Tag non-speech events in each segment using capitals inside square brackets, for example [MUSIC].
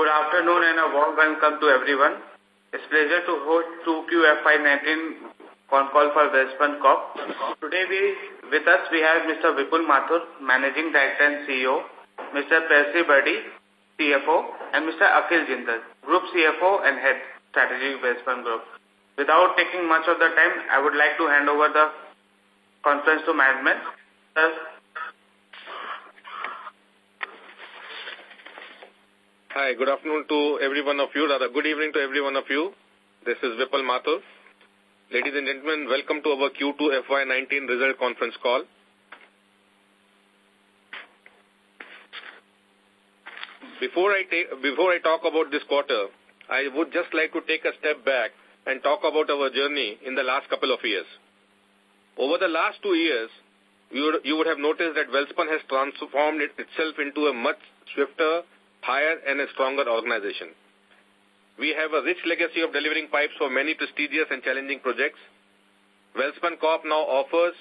Good afternoon and a warm welcome to everyone. It's pleasure to host 2Q FY19 con call for Welspun Corp. Today we, with us we have Mr. Vipul Mathur, Managing Director and CEO, Mr. Percy Birdy, CFO, and Mr. Akhil Jindal, Group CFO and Head Strategy Welspun Group. Without taking much of the time, I would like to hand over the conference to management. Sir, Hi, good afternoon to every one of you, rather good evening to every one of you. This is Vipul Mathur. Ladies and gentlemen, welcome to our Q2 FY19 result conference call. Before I, before I talk about this quarter, I would just like to take a step back and talk about our journey in the last couple of years. Over the last two years, you would, you would have noticed that Welspun has transformed it itself into a much swifter, higher and a stronger organization. We have a rich legacy of delivering pipes for many prestigious and challenging projects. Welspun Corp now offers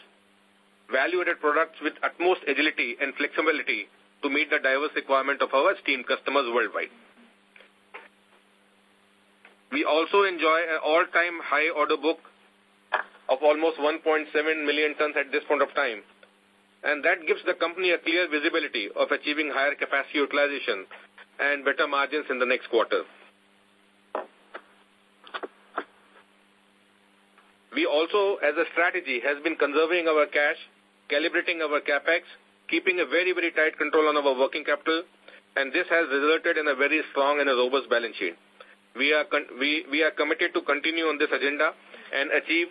value-added products with utmost agility and flexibility to meet the diverse requirement of our esteemed customers worldwide. We also enjoy an all-time high order book of almost 1.7 million tons at this point of time, and that gives the company a clear visibility of achieving higher capacity utilization and better margins in the next quarter. We also, as a strategy, has been conserving our cash, calibrating our capex, keeping a very, very tight control on our working capital, and this has resulted in a very strong and a robust balance sheet. We are, we, we are committed to continue on this agenda and achieve,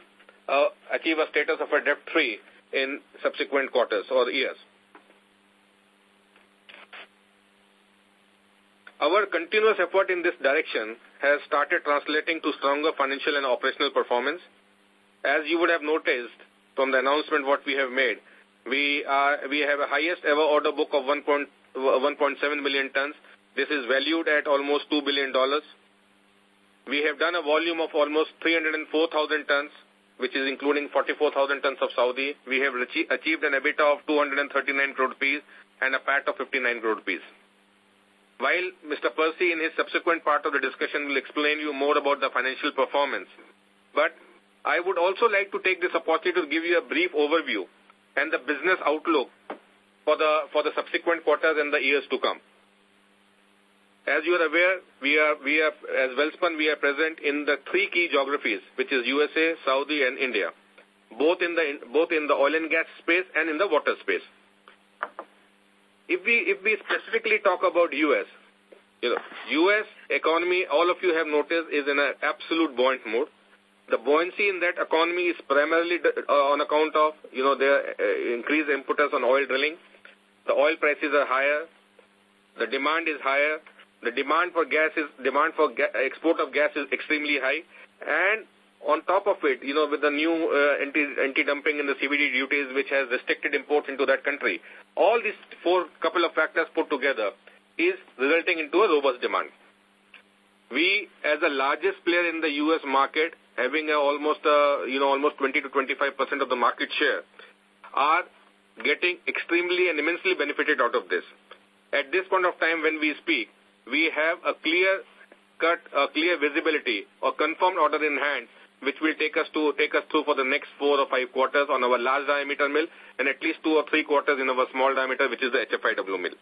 uh, achieve a status of a debt-free in subsequent quarters or years. Our continuous effort in this direction has started translating to stronger financial and operational performance. As you would have noticed from the announcement what we have made, we, are, we have a highest ever order book of 1.7 million tons. This is valued at almost $2 billion. We have done a volume of almost 304,000 tons, which is including 44,000 tons of Saudi. We have achieved an EBITDA of 239 crore rupees and a PAT of 59 crore rupees. While Mr. Percy in his subsequent part of the discussion will explain you more about the financial performance, but I would also like to take this opportunity to give you a brief overview and the business outlook for the, for the subsequent quarters and the years to come. As you are aware, we are, we are, as Welspun, we are present in the three key geographies, which is USA, Saudi, and India, both in the, both in the oil and gas space and in the water space. If we, if we specifically talk about U.S., you know, U.S. economy, all of you have noticed, is in an absolute buoyant mode. The buoyancy in that economy is primarily uh, on account of, you know, their uh, increased impetus on oil drilling. The oil prices are higher. The demand is higher. The demand for gas is, demand for ga export of gas is extremely high. And on top of it, you know, with the new uh, anti, anti-dumping and the CVD duties which has restricted imports into that country, all these four couple of factors put together is resulting into a robust demand. We, as the largest player in the U.S. market, having a almost, a, you know, almost 20 to 25 percent of the market share, are getting extremely and immensely benefited out of this. At this point of time when we speak, we have a clear cut, a clear visibility or confirmed order in hand which will take us to take us through for the next four or five quarters on our large diameter mill and at least two or three quarters in our small diameter, which is the HFIW mill.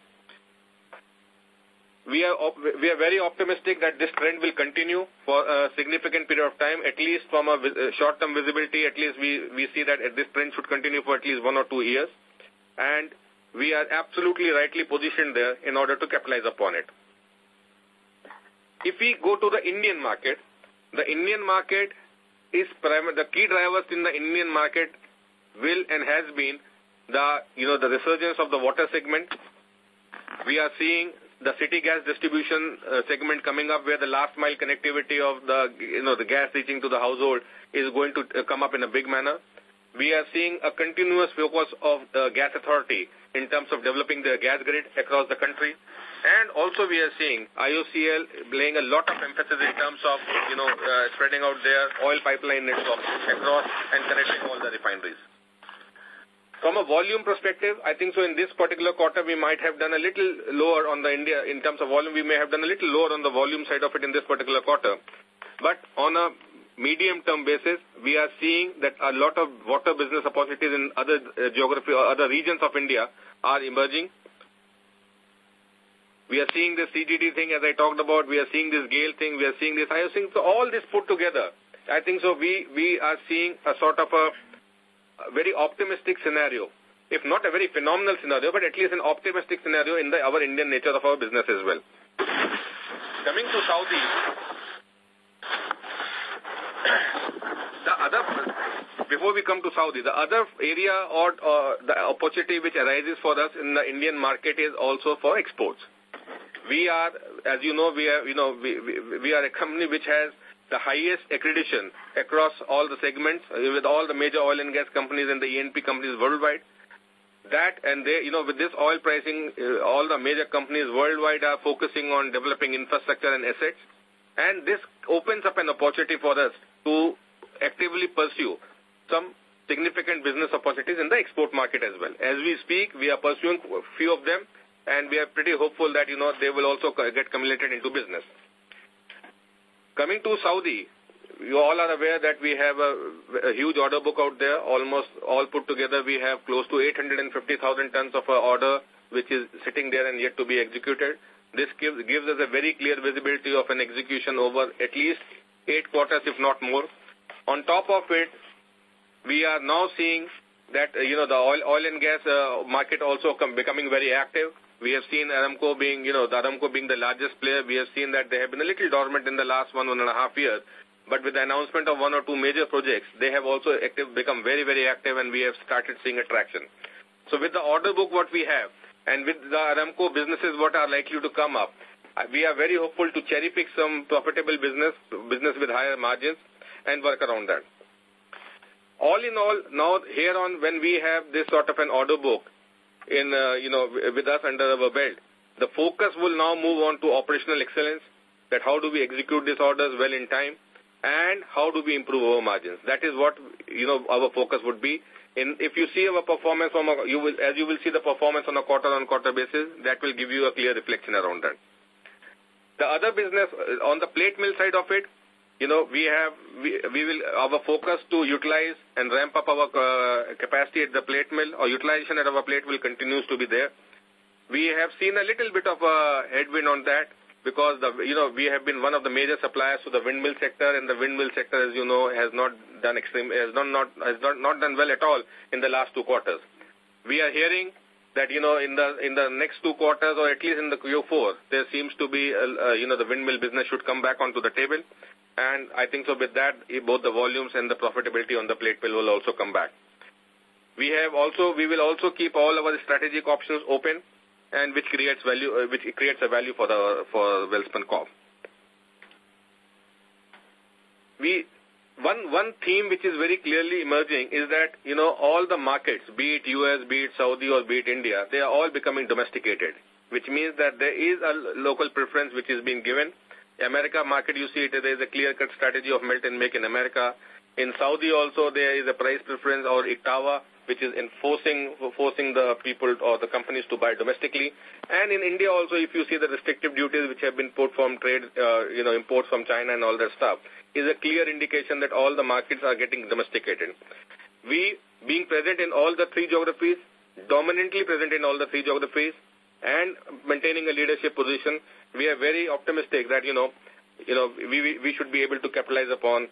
We are, we are very optimistic that this trend will continue for a significant period of time, at least from a short-term visibility, at least we, we see that this trend should continue for at least one or two years. And we are absolutely rightly positioned there in order to capitalize upon it. If we go to the Indian market, the Indian market is the key drivers in the Indian market will and has been the, you know, the resurgence of the water segment. We are seeing the city gas distribution uh, segment coming up where the last mile connectivity of the, you know, the gas reaching to the household is going to uh, come up in a big manner. We are seeing a continuous focus of the gas authority in terms of developing the gas grid across the country. And also we are seeing IOCL laying a lot of emphasis in terms of, you know, uh, spreading out their oil pipeline network across and connecting all the refineries. From a volume perspective, I think so in this particular quarter, we might have done a little lower on the India, in terms of volume, we may have done a little lower on the volume side of it in this particular quarter. But on a medium-term basis, we are seeing that a lot of water business opportunities in other uh, geography or other regions of India are emerging. We are seeing the CGD thing as I talked about. We are seeing this GAIL thing. We are seeing this I think So all this put together, I think so we, we are seeing a sort of a, a very optimistic scenario. If not a very phenomenal scenario, but at least an optimistic scenario in the, our Indian nature of our business as well. Coming to Saudi, the other, before we come to Saudi, the other area or, or the opportunity which arises for us in the Indian market is also for exports we are, as you know, we are, you know, we, we, we are a company which has the highest accreditation across all the segments uh, with all the major oil and gas companies and the E&P companies worldwide. That and they, you know, with this oil pricing, uh, all the major companies worldwide are focusing on developing infrastructure and assets. And this opens up an opportunity for us to actively pursue some significant business opportunities in the export market as well. As we speak, we are pursuing a few of them and we are pretty hopeful that, you know, they will also get cumulated into business. Coming to Saudi, you all are aware that we have a, a huge order book out there. Almost all put together, we have close to 850,000 tons of order which is sitting there and yet to be executed. This gives, gives us a very clear visibility of an execution over at least eight quarters, if not more. On top of it, we are now seeing that, you know, the oil, oil and gas uh, market also becoming very active. We have seen Aramco being, you know, the Aramco being the largest player. We have seen that they have been a little dormant in the last one, one and a half years. But with the announcement of one or two major projects, they have also active, become very, very active and we have started seeing attraction. So with the order book what we have and with the Aramco businesses what are likely to come up, uh, we are very hopeful to cherry pick some profitable business, business with higher margins and work around that. All in all, now here on when we have this sort of an order book, in, uh, you know, with us under our belt. The focus will now move on to operational excellence, that how do we execute these orders well in time, and how do we improve our margins. That is what, you know, our focus would be. In, if you see our performance, from a, you will, as you will see the performance on a quarter-on-quarter -quarter basis, that will give you a clear reflection around that. The other business, uh, on the plate mill side of it, you know, we have, we, we will, our focus to utilize and ramp up our uh, capacity at the plate mill or utilization at our plate mill continues to be there. We have seen a little bit of a headwind on that because the, you know, we have been one of the major suppliers to the windmill sector and the windmill sector, as you know, has not done extreme, has not, not, has not, not done well at all in the last two quarters. We are hearing that, you know, in the, in the next two quarters or at least in the Q4, there seems to be, uh, uh, you know, the windmill business should come back onto the table. And I think so with that, both the volumes and the profitability on the plate mill will also come back. We have also, we will also keep all our strategic options open and which creates value, uh, which creates a value for the, for Welspun Corp. We, one, one theme which is very clearly emerging is that, you know, all the markets, be it US, be it Saudi or be it India, they are all becoming domesticated, which means that there is a local preference which is being given America market, you see it, there is a clear-cut strategy of melt and make in America. In Saudi also, there is a price preference or IKTVA, which is enforcing forcing the people or the companies to buy domestically. And in India also, if you see the restrictive duties which have been put from trade, uh, you know, imports from China and all that stuff, is a clear indication that all the markets are getting domesticated. We, being present in all the three geographies, dominantly present in all the three geographies, and maintaining a leadership position, we are very optimistic that, you know, you know, we, we should be able to capitalize upon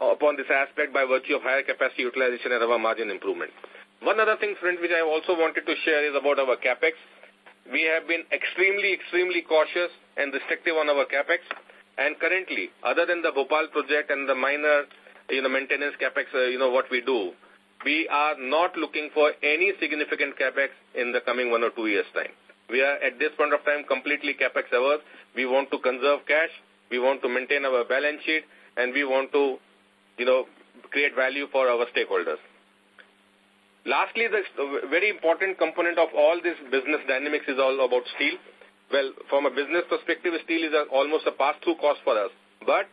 upon this aspect by virtue of higher capacity utilization and our margin improvement. One other thing, friend, which I also wanted to share is about our capex. We have been extremely, extremely cautious and restrictive on our capex. And currently, other than the Bhopal project and the minor, you know, maintenance capex, uh, you know, what we do, we are not looking for any significant capex in the coming one or two years' time. We are at this point of time completely capex averse. We want to conserve cash. We want to maintain our balance sheet and we want to, you know, create value for our stakeholders. Lastly, the very important component of all this business dynamics is all about steel. Well, from a business perspective, steel is a, almost a pass-through cost for us. But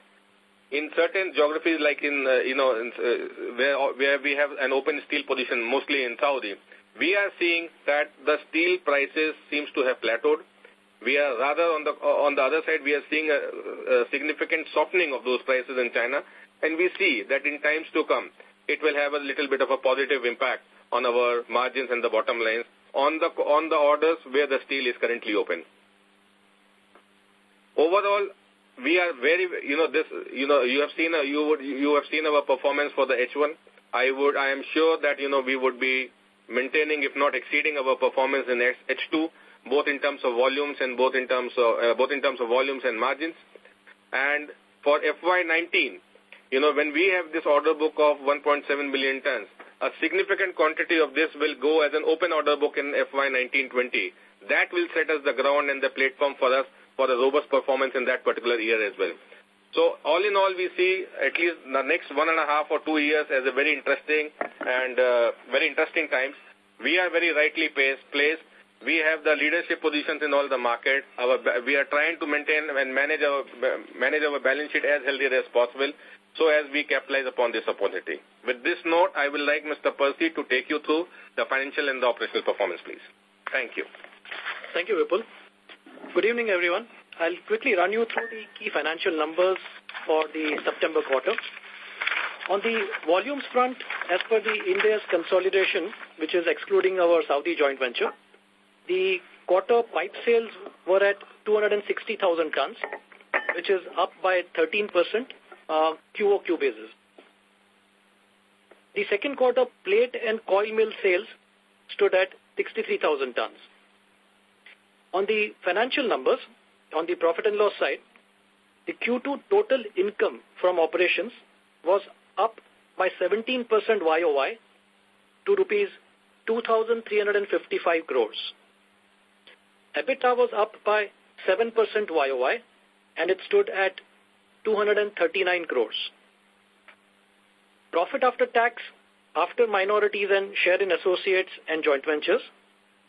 in certain geographies like in, uh, you know, in, uh, where, where we have an open steel position, mostly in Saudi, we are seeing that the steel prices seems to have plateaued. We are rather on the on the other side, we are seeing a, a significant softening of those prices in China, and we see that in times to come, it will have a little bit of a positive impact on our margins and the bottom lines on the on the orders where the steel is currently open. Overall, we are very, you know, this, you know, you have seen, a, you would, you have seen our performance for the H1. I would, I am sure that, you know, we would be maintaining, if not exceeding our performance in H2, both in terms of volumes and both in terms of, uh, both in terms of volumes and margins. And for FY19, you know, when we have this order book of 1.7 million tons, a significant quantity of this will go as an open order book in FY19-20. That will set us the ground and the platform for us for a robust performance in that particular year as well. So all in all, we see at least the next one and a half or two years as a very interesting and uh, very interesting times. We are very rightly placed. We have the leadership positions in all the market. Our, we are trying to maintain and manage our, manage our balance sheet as healthy as possible so as we capitalize upon this opportunity. With this note, I will like Mr. Percy to take you through the financial and the operational performance, please. Thank you. Thank you, Vipul. Good evening, everyone. I'll quickly run you through the key financial numbers for the September quarter. On the volumes front, as per the India's consolidation, which is excluding our Saudi joint venture, the quarter pipe sales were at 260,000 tons, which is up by 13% uh, QOQ basis. The second quarter plate and coil mill sales stood at 63,000 tons. On the financial numbers, on the profit and loss side, the Q2 total income from operations was up by 17% YOY to rupees 2,355 crores. EBITDA was up by 7% YOY and it stood at 239 crores. Profit after tax after minorities and share in associates and joint ventures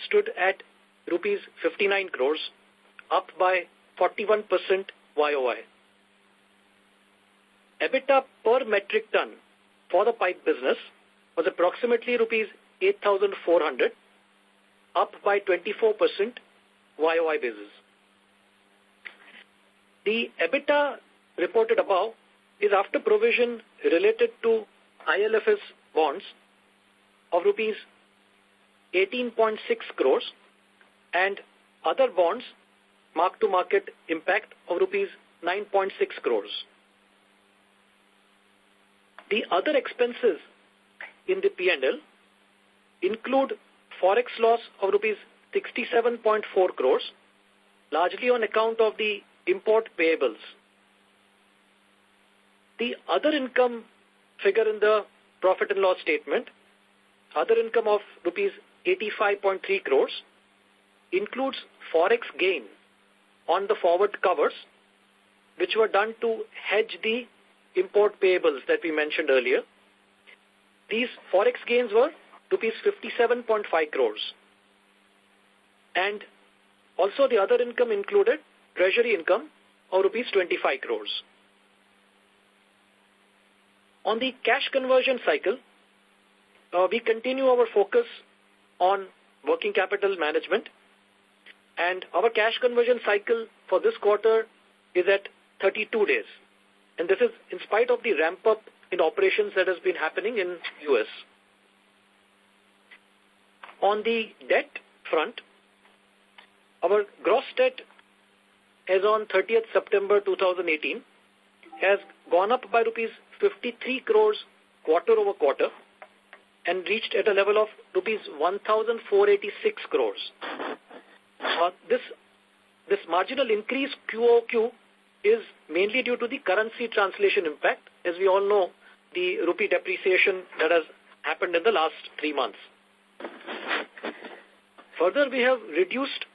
stood at rupees 59 crores up by 41% YOY. EBITDA per metric ton for the pipe business was approximately rupees 8,400, up by 24% YOY basis. The EBITDA reported above is after provision related to IL&FS bonds of rupees 18.6 crores and other bonds mark-to-market impact of rupees 9.6 crores. The other expenses in the P&L include forex loss of rupees 67.4 crores, largely on account of the import payables. The other income figure in the profit and loss statement, other income of rupees 85.3 crores, includes forex gain on the forward covers, which were done to hedge the import payables that we mentioned earlier. These forex gains were rupees 57.5 crores. And also the other income included treasury income of rupees 25 crores. On the cash conversion cycle, uh, we continue our focus on working capital management and our cash conversion cycle for this quarter is at 32 days. And this is in spite of the ramp up in operations that has been happening in US. On the debt front, our gross debt as on 30th September 2018 has gone up by rupees 53 crores quarter over quarter and reached at a level of rupees 1,486 crores. Uh, this, this marginal increase QOQ is mainly due to the currency translation impact. As we all know, the rupee depreciation that has happened in the last three months. Further, we have reduced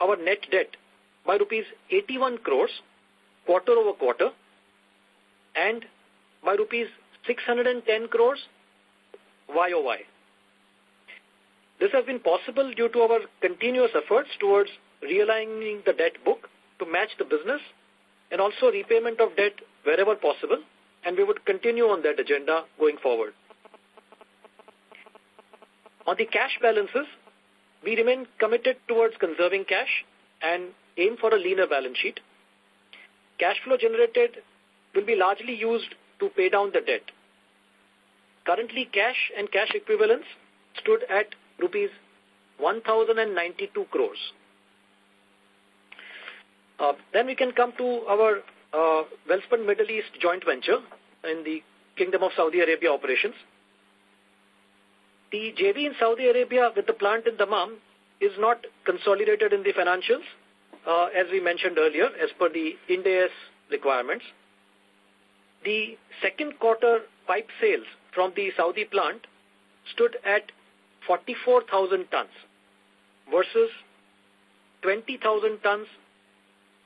our net debt by rupees 81 crores quarter over quarter and by rupees 610 crores YOY. This has been possible due to our continuous efforts towards realigning the debt book to match the business and also repayment of debt wherever possible, and we would continue on that agenda going forward. On the cash balances, we remain committed towards conserving cash and aim for a leaner balance sheet. Cash flow generated will be largely used to pay down the debt. Currently, cash and cash equivalents stood at rupees 1,092 crores. Uh, then we can come to our uh, Welspun Middle East joint venture in the Kingdom of Saudi Arabia operations. The JV in Saudi Arabia with the plant in Dammam is not consolidated in the financials, uh, as we mentioned earlier, as per the Ind AS requirements. The second quarter pipe sales from the Saudi plant stood at 44,000 tons versus 20,000 tons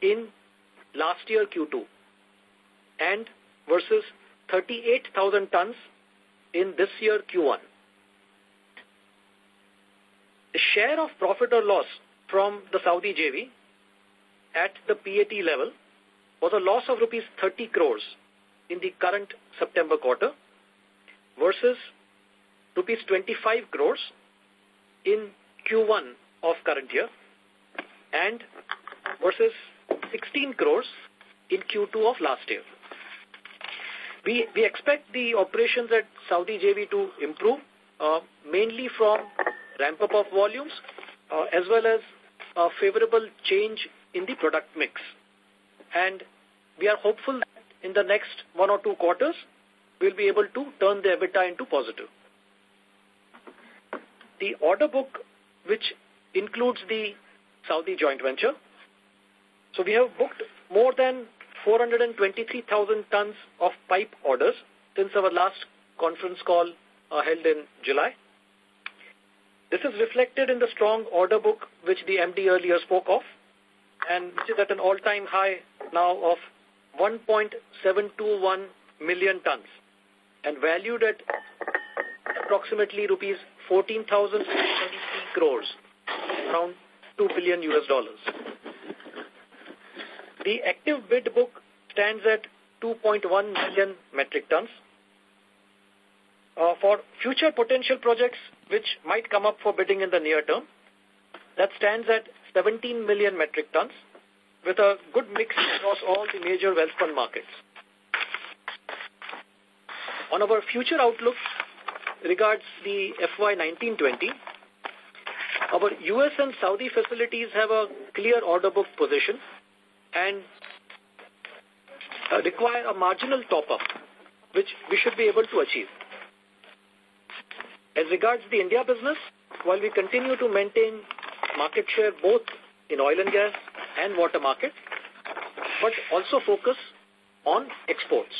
in last year Q2 and versus 38,000 tons in this year Q1. The share of profit or loss from the Saudi JV at the PAT level was a loss of rupees 30 crores in the current September quarter versus rupees 25 crores in Q1 of current year and versus 16 crores in Q2 of last year. We, we expect the operations at Saudi JV to improve, uh, mainly from ramp-up of volumes, uh, as well as a favorable change in the product mix. And we are hopeful that in the next one or two quarters, we'll be able to turn the EBITDA into positive. The order book, which includes the Saudi joint venture, so we have booked more than 423,000 tons of pipe orders since our last conference call uh, held in July. This is reflected in the strong order book which the MD earlier spoke of and which is at an all-time high now of 1.721 million tons and valued at approximately rupees 14,023 crores, around 2 billion US dollars. The active bid book stands at 2.1 million metric tons. Uh, for future potential projects which might come up for bidding in the near term, that stands at 17 million metric tons with a good mix across all the major Welspun markets. On our future outlook regards the FY 1920, our US and Saudi facilities have a clear order book position and uh, require a marginal top-up, which we should be able to achieve. As regards the India business, while we continue to maintain market share both in oil and gas and water market, but also focus on exports.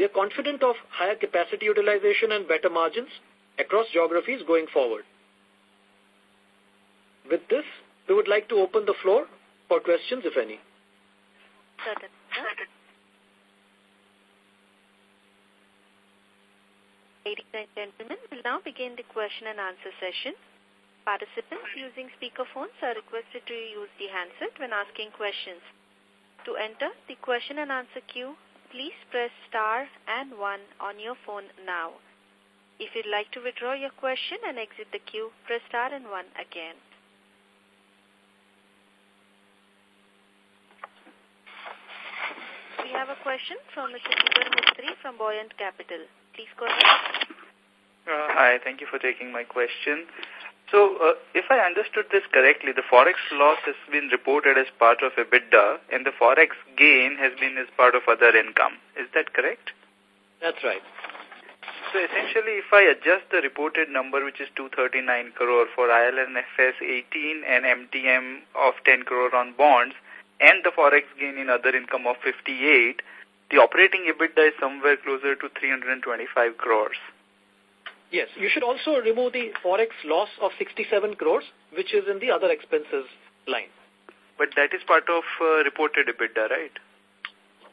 We are confident of higher capacity utilization and better margins across geographies going forward. With this, we would like to open the floor for questions, if any. Ladies and gentlemen, we'll now begin the question and answer session. Participants using speakerphones are requested to use the handset when asking questions. To enter the question and answer queue, please press star and one on your phone now. If you'd like to withdraw your question and exit the queue, press star and one again. We have a question from Mr. Jigar Mistry from Buoyant Capital. Please go ahead. Uh, hi, thank you for taking my question. So, uh, if I understood this correctly, the forex loss has been reported as part of EBITDA, and the forex gain has been as part of other income. Is that correct? That's right. So, essentially, if I adjust the reported number, which is 239 crore for IL&FS 18 and MTM of 10 crore on bonds, and the forex gain in other income of 58, the operating EBITDA is somewhere closer to 325 crores. Yes, you should also remove the forex loss of 67 crores, which is in the other expenses line. But that is part of uh, reported EBITDA, right?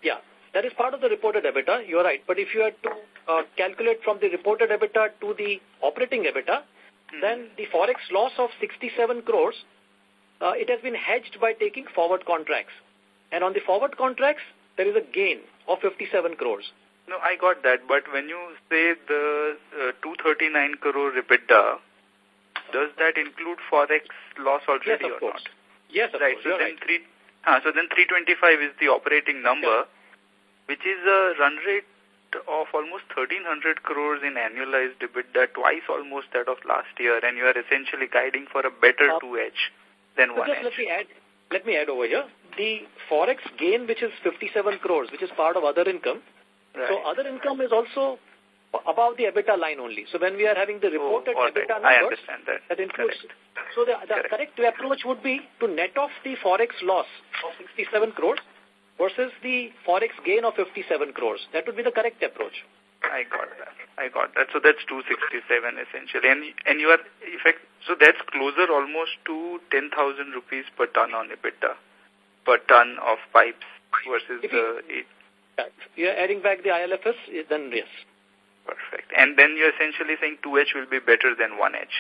Yeah, that is part of the reported EBITDA, you're right. But if you had to uh, calculate from the reported EBITDA to the operating EBITDA, -hmm. then the forex loss of 67 crores uh, it has been hedged by taking forward contracts. And on the forward contracts, there is a gain of 57 crores. No, I got that. But when you say the uh, 239 crore EBITDA, does that include forex loss already yes, or course. not? Yes, of right. course. So You're then right. three. Uh, so then 325 is the operating number, which is a run rate of almost 1300 crores in annualized EBITDA, twice almost that of last year, and you are essentially guiding for a better Uh, 2H than So 1H. just let me add, let me add over here. The forex gain, which is 57 crores, which is part of other income. Right. So other income is also above the EBITDA line only. So when we are having the oh, reported oh, all right. EBITDA I numbers, understand that. that includes. Correct. So the, the Correct. correct approach would be to net off the forex loss of 67 crores versus the forex gain of 57 crores. That would be the correct approach. I got that. I got that. So that's 267 essentially. And and you are effect so that's closer almost to 10,000 rupees per ton on EBITDA per ton of pipes versus If the eight. If you are adding back the IL&FS, then yes. Perfect. And then you're essentially saying 2H will be better than 1H.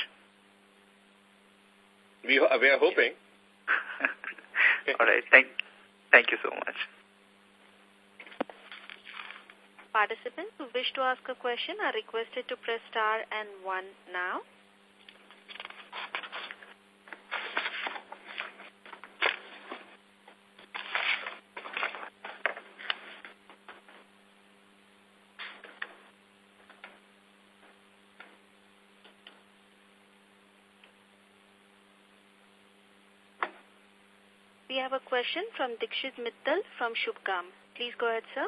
We, we are hoping. [LAUGHS] All right. Thank, thank you so much. Participants who wish to ask a question are requested to press star and one now. We have a question from Dikshit Mittal from Shubham. Please go ahead, sir.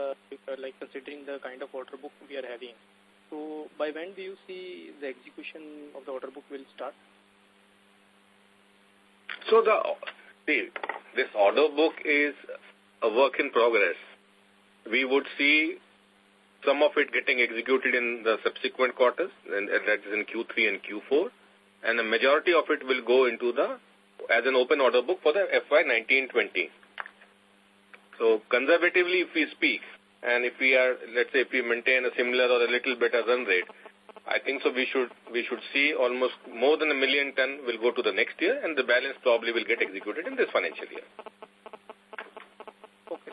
uh, like considering the kind of order book we are having. So by when do you see the execution of the order book will start? So the see, this order book is a work in progress. We would see some of it getting executed in the subsequent quarters, and, that is in Q3 and Q4, and the majority of it will go into the as an open order book for the FY 19-20. So conservatively, if we speak, and if we are, let's say, if we maintain a similar or a little better run rate, I think so we should we should see almost more than a million ton will go to the next year, and the balance probably will get executed in this financial year.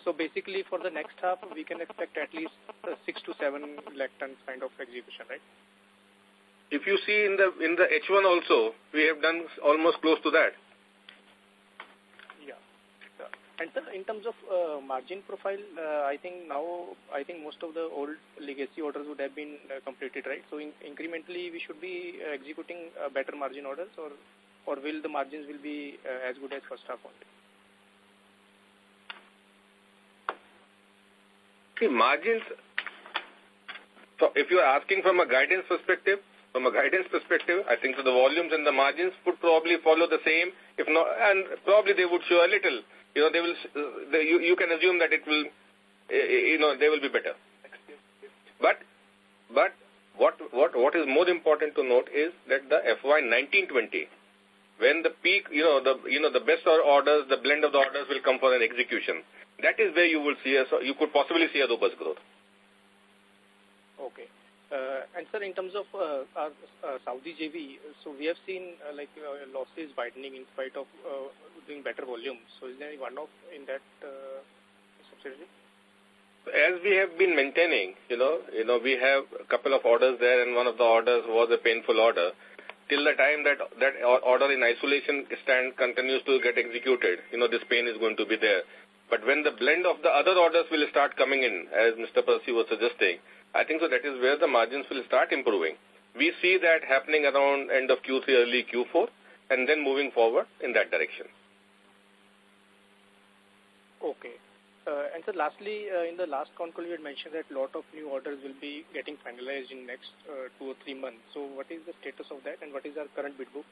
So basically for the next half, we can expect at least uh, 6 to 7 lakh tons kind of execution, right? If you see in the in the H1 also, we have done almost close to that. Yeah. And sir, in terms of uh, margin profile, uh, I think now, I think most of the old legacy orders would have been uh, completed, right? So in, incrementally, we should be uh, executing uh, better margin orders or or will the margins will be uh, as good as first half only? See, margins, so if you are asking from a guidance perspective, from a guidance perspective, I think so the volumes and the margins would probably follow the same, if not, and probably they would show a little. You know, they will, they, you, you can assume that it will, uh, you know, they will be better. But, but what, what, what is more important to note is that the FY 1920, when the peak, you know, the, you know, the best orders, the blend of the orders will come for an execution. That is where you will see a, you could possibly see a robust growth. Okay. Uh, and sir, in terms of uh, our uh, Saudi JV, so we have seen uh, like uh, losses widening in spite of uh, doing better volume. So is there any one-off in that uh, subsidiary? As we have been maintaining, you know, you know, we have a couple of orders there, and one of the orders was a painful order. Till the time that that order in isolation stand continues to get executed, you know, this pain is going to be there. But when the blend of the other orders will start coming in, as Mr. Percy was suggesting, I think so that is where the margins will start improving. We see that happening around end of Q3, early Q4, and then moving forward in that direction. Okay. Uh, and so lastly, uh, in the last call, you had mentioned that a lot of new orders will be getting finalized in next uh, two or three months. So what is the status of that and what is our current bid book?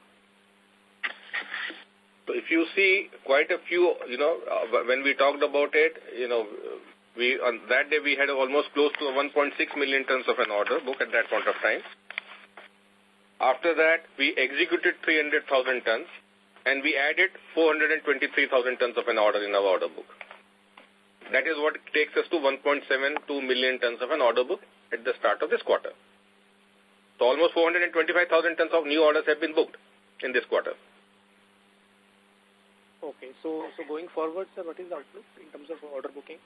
So if you see quite a few, you know, uh, when we talked about it, you know, we on that day we had almost close to 1.6 million tons of an order book at that point of time. After that, we executed 300,000 tons and we added 423,000 tons of an order in our order book. That is what takes us to 1.72 million tons of an order book at the start of this quarter. So almost 425,000 tons of new orders have been booked in this quarter. Okay. So, so going forward, sir, what is the outlook in terms of order booking?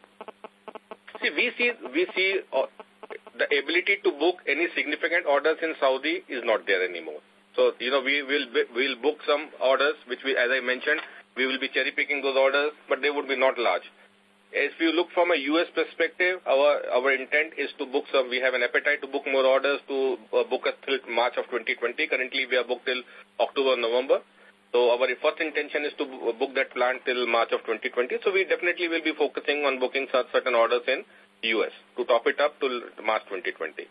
See, we see, we see uh, the ability to book any significant orders in Saudi is not there anymore. So, you know, we will we'll book some orders, which we, as I mentioned, we will be cherry picking those orders, but they would be not large. If you look from a U.S. perspective, our our intent is to book some. We have an appetite to book more orders to uh, book us till March of 2020. Currently, we are booked till October, November. So our first intention is to book that plant till March of 2020. So we definitely will be focusing on booking certain orders in US to top it up till March 2020.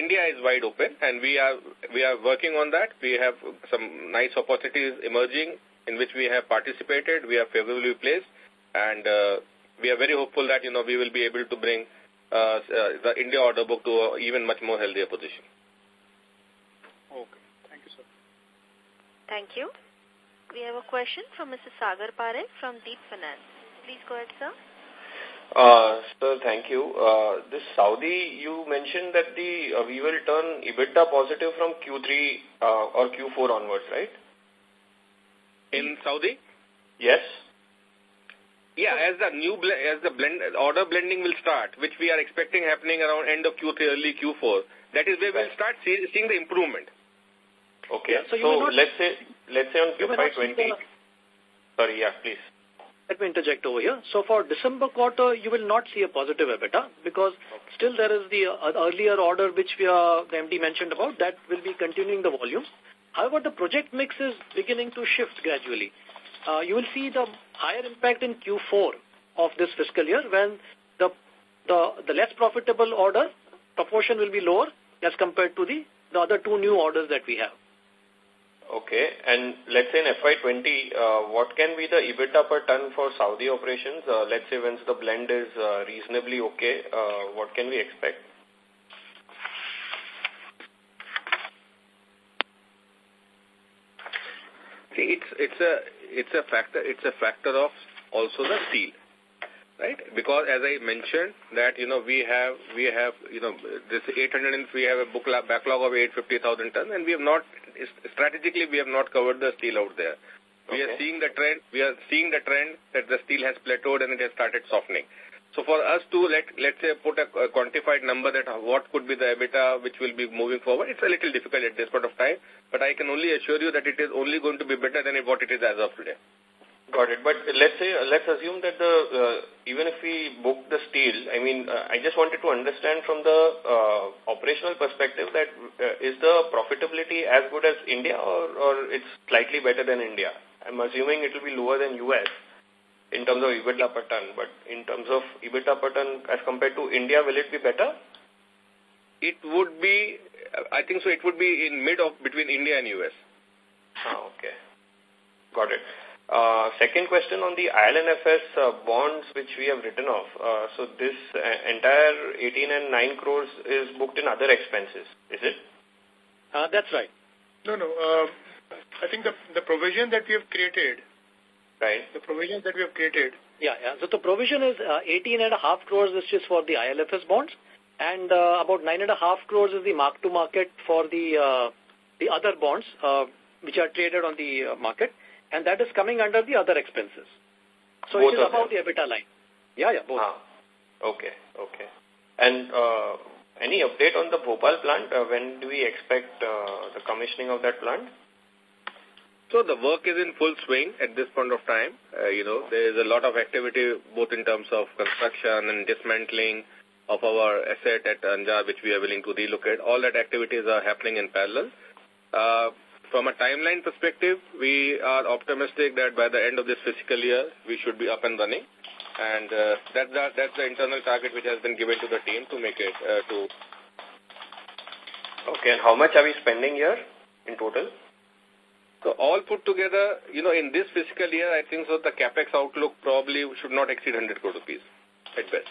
India is wide open and we are we are working on that. We have some nice opportunities emerging in which we have participated. We are favorably placed and uh, we are very hopeful that you know we will be able to bring uh, uh, the India order book to an even much more healthier position. Okay. Thank you, sir. Thank you. We have a question from Mr. Sagar Parekh from Deep Finance. Please go ahead, sir. Uh, sir, thank you. Uh, this Saudi, you mentioned that the uh, we will turn EBITDA positive from Q3 uh, or Q4 onwards, right? In Saudi? Yes. Yeah, as the new as the blend order blending will start, which we are expecting happening around end of Q3, early Q4, that is where we'll start see, seeing the improvement. Okay. Yeah, so, so let's say let's say on FY20. Sorry, yeah, please. Let me interject over here. So for December quarter, you will not see a positive EBITDA because still there is the uh, earlier order which we are, the MD mentioned about that will be continuing the volumes. However, the project mix is beginning to shift gradually. Uh, you will see the higher impact in Q4 of this fiscal year when the, the, the less profitable order proportion will be lower as compared to the, the other two new orders that we have. Okay. And let's say in FY20, uh, what can be the EBITDA per ton for Saudi operations? Uh, let's say once the blend is uh, reasonably okay, what can we expect? See, it's it's a it's a factor it's a factor of also the steel right? Because as I mentioned that, you know, we have, we have, you know, this 800 and we have a book backlog of 850,000 tons and we have not, strategically we have not covered the steel out there. We okay. are seeing the trend, we are seeing the trend that the steel has plateaued and it has started softening. So for us to let, let's say put a, a quantified number that what could be the EBITDA which will be moving forward, it's a little difficult at this point of time, but I can only assure you that it is only going to be better than what it is as of today. Got it. But let's say, let's assume that the, uh, even if we book the steel, I mean, uh, I just wanted to understand from the uh, operational perspective that uh, is the profitability as good as India or, or it's slightly better than India? I'm assuming it will be lower than US in terms of EBITDA per ton, but in terms of EBITDA per ton as compared to India, will it be better? It would be, I think so, it would be in mid of between India and US. Ah, okay. Got it. Uh, second question on the IL&FS uh, bonds which we have written off. Uh, so this uh, entire 18 and 9 crores is booked in other expenses, is it? Uh, that's right. No, no. Uh, I think the, the provision that we have created, right? The provision that we have created. Yeah, yeah. So the provision is uh, 18 and a half crores, which is for the IL&FS bonds, and uh, about nine and a half crores is the mark to market for the uh, the other bonds uh, which are traded on the uh, market and that is coming under the other expenses. So both it is about the EBITDA line. Yeah, yeah, both. Ah, okay, okay. And uh, any update on the Bhopal plant? Uh, when do we expect uh, the commissioning of that plant? So the work is in full swing at this point of time. Uh, you know, there is a lot of activity both in terms of construction and dismantling of our asset at Anjar, which we are willing to relocate. All that activities are happening in parallel. Uh, from a timeline perspective, we are optimistic that by the end of this fiscal year, we should be up and running. And uh, that's, the, that's the internal target which has been given to the team to make it uh, to. Okay, and how much are we spending here in total? So all put together, you know, in this fiscal year, I think so the capex outlook probably should not exceed 100 crore rupees at best.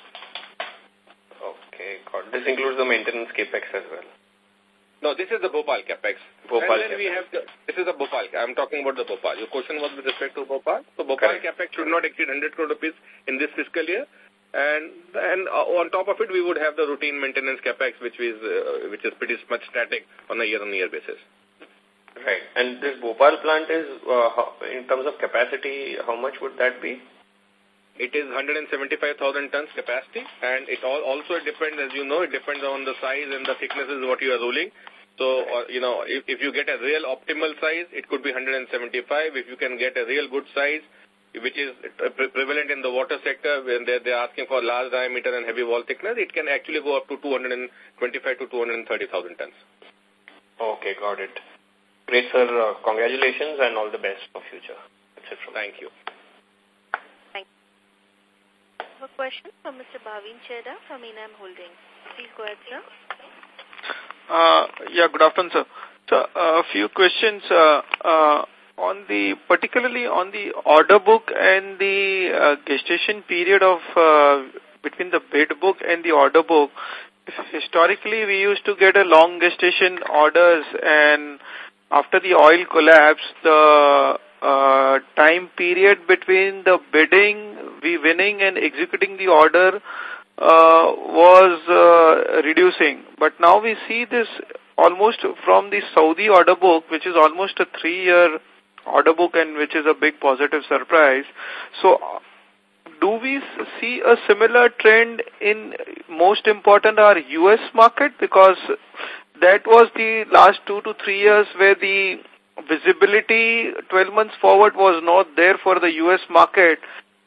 Okay, got This includes the maintenance capex as well. No, this is the Bhopal capex. Bhopal and then we have the, this is the Bhopal. I'm talking about the Bhopal. Your question was with respect to Bhopal. So Bhopal Correct. capex should not exceed 100 crore rupees in this fiscal year. And, and uh, on top of it, we would have the routine maintenance capex, which is, uh, which is pretty much static on a year-on-year -year basis. Right. And this Bhopal plant is, uh, how, in terms of capacity, how much would that be? It is 175,000 tons capacity, and it all also depends, as you know, it depends on the size and the thicknesses what you are rolling. So, uh, you know, if, if you get a real optimal size, it could be 175. If you can get a real good size, which is pre prevalent in the water sector, when they're, they're asking for large diameter and heavy wall thickness, it can actually go up to 225 to 230,000 tons. Okay, got it. Great, sir. Uh, congratulations and all the best for future. That's it from Thank you. Thank you. A question from Mr. Bhavin Cheda from Enam Holdings. Please go ahead, sir. Uh, yeah, good afternoon, sir. So, uh, a few questions uh, uh, on the, particularly on the order book and the uh, gestation period of uh, between the bid book and the order book. Historically, we used to get a long gestation orders and after the oil collapse, the uh, time period between the bidding, we winning and executing the order uh, was uh, reducing. But now we see this almost from the Saudi order book, which is almost a three-year order book and which is a big positive surprise. So do we see a similar trend in most important our U.S. market? Because that was the last two to three years where the visibility 12 months forward was not there for the U.S. market.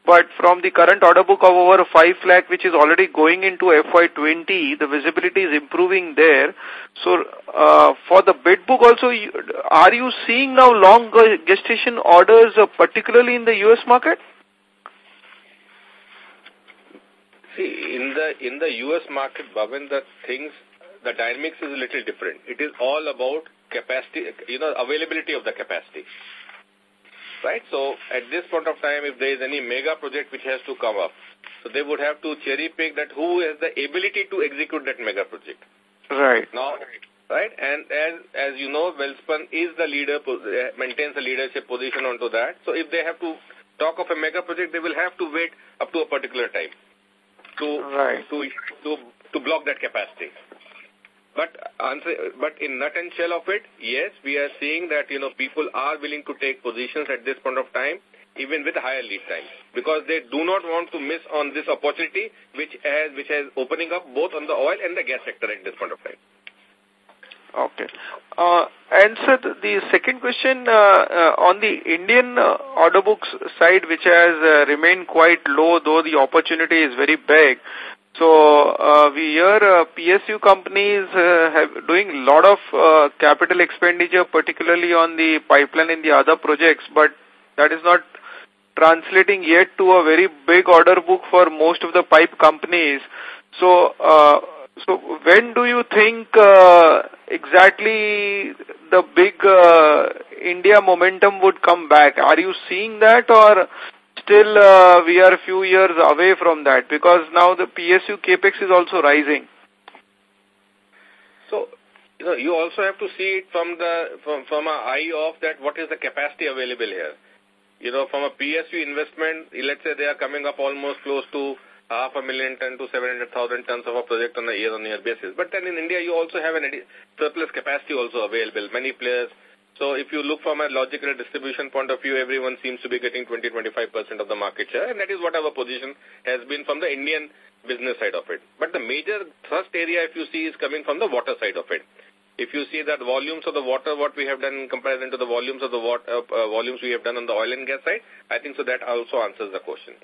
But from the current order book of over 5 lakh, which is already going into FY20, the visibility is improving there. So uh, for the bid book also, are you seeing now long gestation orders, uh, particularly in the U.S. market? See, in the in the U.S. market, Bhavin, the things the dynamics is a little different. It is all about capacity, you know, availability of the capacity. Right? So at this point of time, if there is any mega project which has to come up, so they would have to cherry pick that who has the ability to execute that mega project. Right. Now, right? And as as you know, Welspun is the leader, uh, maintains the leadership position onto that. So if they have to talk of a mega project, they will have to wait up to a particular time to right. to to to block that capacity. But answer, but in nut and shell of it, yes, we are seeing that, you know, people are willing to take positions at this point of time, even with higher lead times, because they do not want to miss on this opportunity, which has, which has opening up both on the oil and the gas sector at this point of time. Okay. Uh, and sir, the second question uh, uh, on the Indian uh, order books side, which has uh, remained quite low, though the opportunity is very big. So uh, we hear uh, PSU companies uh, have doing a lot of uh, capital expenditure, particularly on the pipeline and the other projects, but that is not translating yet to a very big order book for most of the pipe companies. So, uh, so when do you think uh, exactly the big uh, India momentum would come back? Are you seeing that or still uh, we are a few years away from that because now the PSU capex is also rising. So, you know, you also have to see it from the from from a eye of that what is the capacity available here. You know, from a PSU investment, let's say they are coming up almost close to half a million ton to 700,000 tons of a project on a year-on-year -year basis. But then in India, you also have an surplus capacity also available. Many players so if you look from a logical distribution point of view, everyone seems to be getting 20-25% of the market share, and that is what our position has been from the Indian business side of it. But the major thrust area, if you see, is coming from the water side of it. If you see that volumes of the water, what we have done in comparison to the volumes of the water, uh, uh, volumes we have done on the oil and gas side, I think so that also answers the question.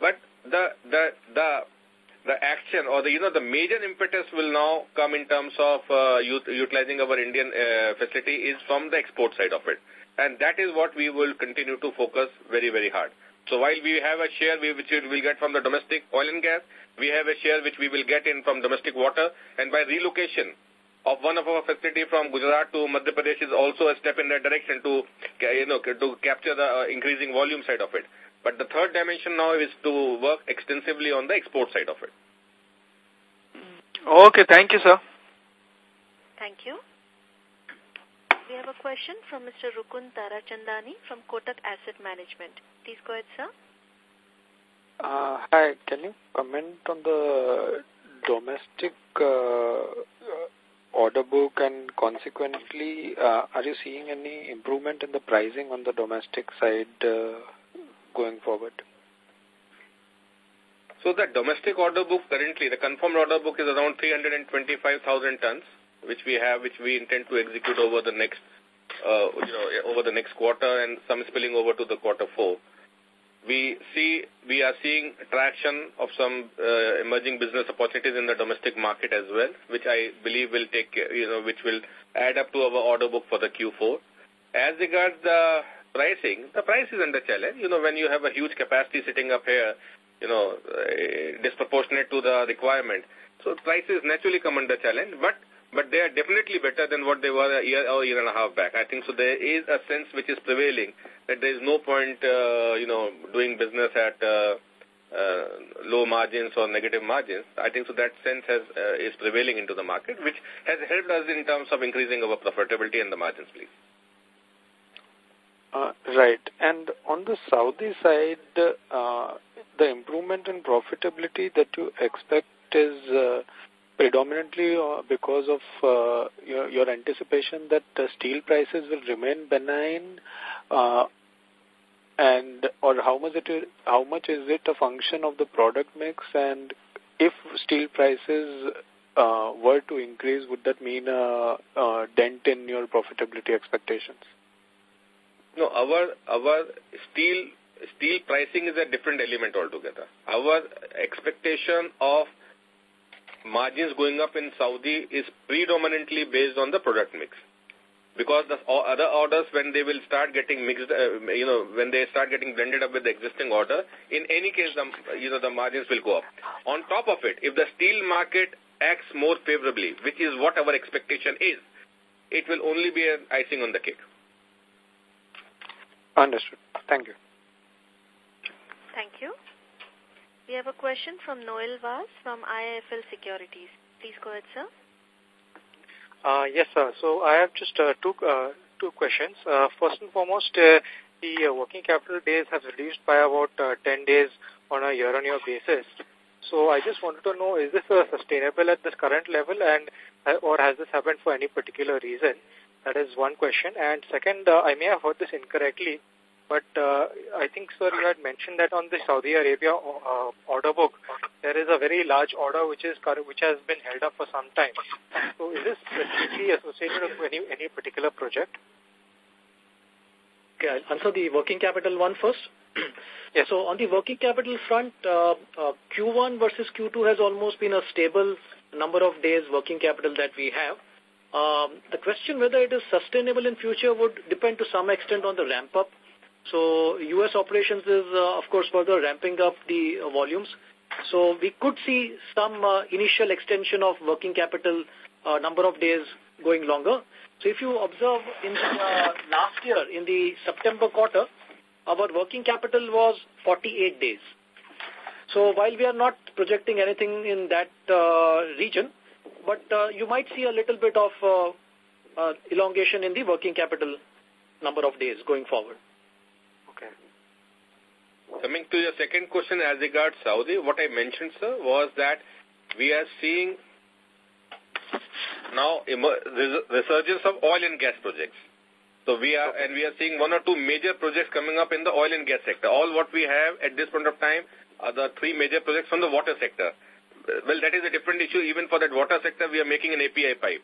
But the, the, the the action or the, you know, the major impetus will now come in terms of uh, utilizing our Indian uh, facility is from the export side of it. And that is what we will continue to focus very, very hard. So while we have a share which we will get from the domestic oil and gas, we have a share which we will get in from domestic water. And by relocation of one of our facility from Gujarat to Madhya Pradesh is also a step in that direction to, you know, to capture the uh, increasing volume side of it. But the third dimension now is to work extensively on the export side of it. Okay, thank you, sir. Thank you. We have a question from Mr. Rukun Tarachandani from Kotak Asset Management. Please go ahead, sir. Uh, hi, can you comment on the domestic uh, order book and consequently, uh, are you seeing any improvement in the pricing on the domestic side uh, going forward? So the domestic order book currently, the confirmed order book is around 325,000 tons, which we have, which we intend to execute over the next, uh, you know, over the next quarter and some spilling over to the quarter four. We see, we are seeing traction of some uh, emerging business opportunities in the domestic market as well, which I believe will take, you know, which will add up to our order book for the Q4. As regards the pricing, the price is under challenge. You know, when you have a huge capacity sitting up here, you know, uh, disproportionate to the requirement. So prices naturally come under challenge, but but they are definitely better than what they were a year or a year and a half back. I think so. There is a sense which is prevailing that there is no point, uh, you know, doing business at uh, uh, low margins or negative margins. I think so. That sense has uh, is prevailing into the market, which has helped us in terms of increasing our profitability and the margins, please. Uh, right. And on the Saudi side, uh, the improvement in profitability that you expect is uh, predominantly uh, because of uh, your, your anticipation that uh, steel prices will remain benign uh, and or how much it how much is it a function of the product mix and if steel prices uh, were to increase would that mean a, a dent in your profitability expectations no, our our steel steel pricing is a different element altogether. Our expectation of margins going up in Saudi is predominantly based on the product mix. Because the other orders, when they will start getting mixed, uh, you know, when they start getting blended up with the existing order, in any case, the, you know, the margins will go up. On top of it, if the steel market acts more favorably, which is what our expectation is, it will only be an icing on the cake. Understood. Thank you. Thank you. We have a question from Noel Vaz from IIFL Securities. Please go ahead, sir. Uh, yes, sir. So I have just uh, two uh, two questions. Uh, first and foremost, uh, the uh, working capital days have reduced by about uh, 10 days on a year-on-year -year basis. So I just wanted to know, is this uh, sustainable at this current level and uh, or has this happened for any particular reason? That is one question. And second, uh, I may have heard this incorrectly, but uh, I think, sir, you had mentioned that on the Saudi Arabia uh, order book, there is a very large order which is which has been held up for some time. So is this specifically associated with any, any particular project? Okay, I'll answer the working capital one first. [CLEARS THROAT] yes. So on the working capital front, uh, uh, Q1 versus Q2 has almost been a stable number of days working capital that we have. Um, the question whether it is sustainable in future would depend to some extent on the ramp up. So U.S. operations is, uh, of course, further ramping up the uh, volumes. So we could see some uh, initial extension of working capital uh, number of days going longer. So if you observe in the, uh, last year, in the September quarter, our working capital was 48 days. So while we are not projecting anything in that uh, region, but uh, you might see a little bit of uh, uh, elongation in the working capital number of days going forward. Okay. Coming to your second question as regards Saudi, what I mentioned, sir, was that we are seeing now resurgence of oil and gas projects. So we are, and we are seeing one or two major projects coming up in the oil and gas sector. All what we have at this point of time are the three major projects from the water sector well, that is a different issue. Even for that water sector, we are making an API pipe.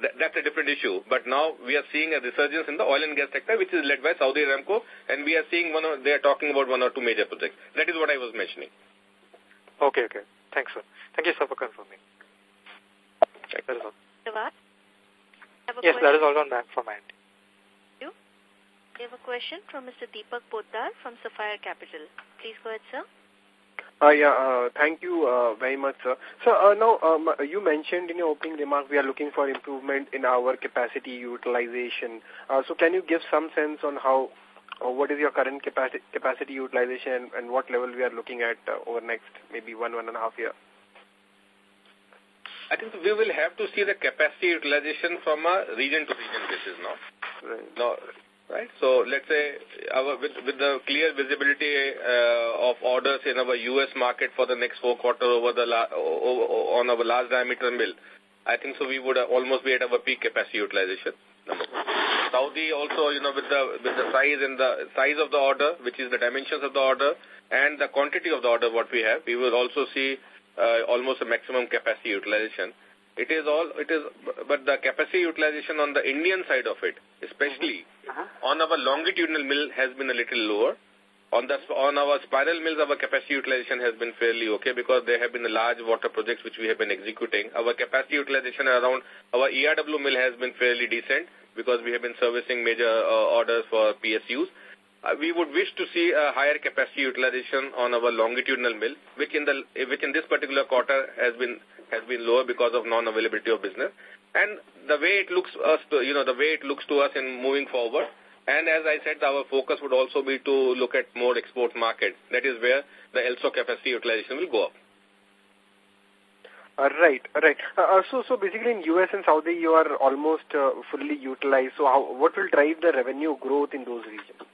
That, that's a different issue. But now we are seeing a resurgence in the oil and gas sector, which is led by Saudi Aramco, and we are seeing one. Of, they are talking about one or two major projects. That is what I was mentioning. Okay, okay. Thanks, sir. Thank you, sir, for confirming. That is all. Yes, that is all on that from my end. You? We have a question from Mr. Deepak Poddar from Sapphire Capital. Please go ahead, sir. Uh, yeah, uh, thank you uh, very much, sir. So uh, now um, you mentioned in your opening remark we are looking for improvement in our capacity utilization. Uh, so can you give some sense on how, or what is your current capacity capacity utilization and, and what level we are looking at uh, over next maybe one one and a half year? I think we will have to see the capacity utilization from a region to region basis now. Right. Now, right? So let's say our, with, with the clear visibility uh, of orders in our U.S. market for the next four quarter over the la, over, on our large diameter mill, I think so we would almost be at our peak capacity utilization. Saudi also, you know, with the with the size and the size of the order, which is the dimensions of the order, and the quantity of the order what we have, we will also see uh, almost a maximum capacity utilization. It is all, it is, but the capacity utilization on the Indian side of it, especially uh -huh. on our longitudinal mill has been a little lower. On the on our spiral mills, our capacity utilization has been fairly okay because there have been large water projects which we have been executing. Our capacity utilization around our ERW mill has been fairly decent because we have been servicing major uh, orders for PSUs. Uh, we would wish to see a higher capacity utilization on our longitudinal mill, which in the which in this particular quarter has been has been lower because of non-availability of business. And the way it looks us, to, you know, the way it looks to us in moving forward. And as I said, our focus would also be to look at more export markets. That is where the ELSO capacity utilization will go up. Uh, right, right. Uh, uh so, so basically in US and Saudi, you are almost uh, fully utilized. So, how, what will drive the revenue growth in those regions?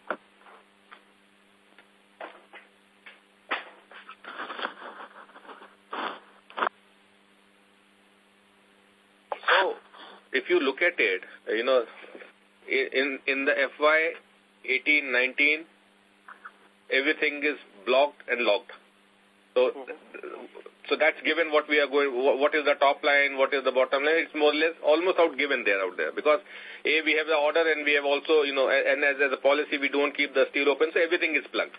If you look at it, you know, in in the FY 18, 19, everything is blocked and locked. So, so that's given what we are going, what is the top line, what is the bottom line. It's more or less almost out given there out there because A, we have the order and we have also, you know, and as, as a policy, we don't keep the steel open, so everything is plugged.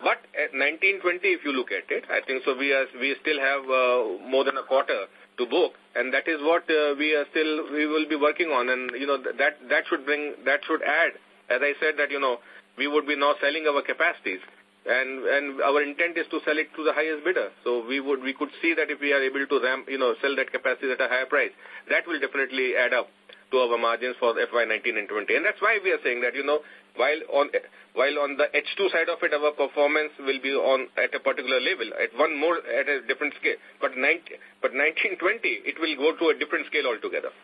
But at 1920, if you look at it, I think so we are, we still have uh, more than a quarter to book, and that is what uh, we are still we will be working on, and you know that that should bring that should add. As I said, that you know we would be now selling our capacities, and and our intent is to sell it to the highest bidder. So we would we could see that if we are able to ramp, you know, sell that capacity at a higher price, that will definitely add up to our margins for FY19 and 20. And that's why we are saying that, you know, while on while on the H2 side of it, our performance will be on at a particular level, at one more at a different scale. But 19, but 1920, it will go to a different scale altogether.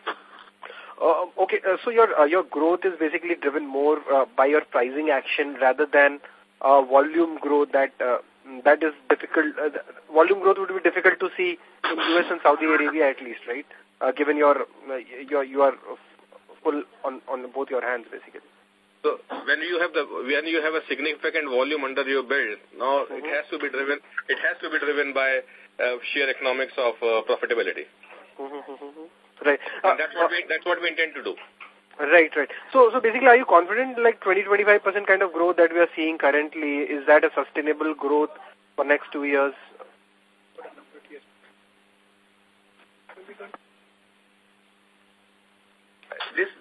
Uh, okay, uh, so your uh, your growth is basically driven more uh, by your pricing action rather than uh, volume growth that uh, that is difficult. Uh, volume growth would be difficult to see in US and Saudi Arabia at least, right? Uh, given your uh, your you are full on on both your hands basically. So when you have the when you have a significant volume under your belt, now mm -hmm. it has to be driven. It has to be driven by uh, sheer economics of uh, profitability. Mm -hmm. Right. And that's what we that's what we intend to do. Right, right. So, so basically, are you confident like 20-25% kind of growth that we are seeing currently, is that a sustainable growth for next two years? This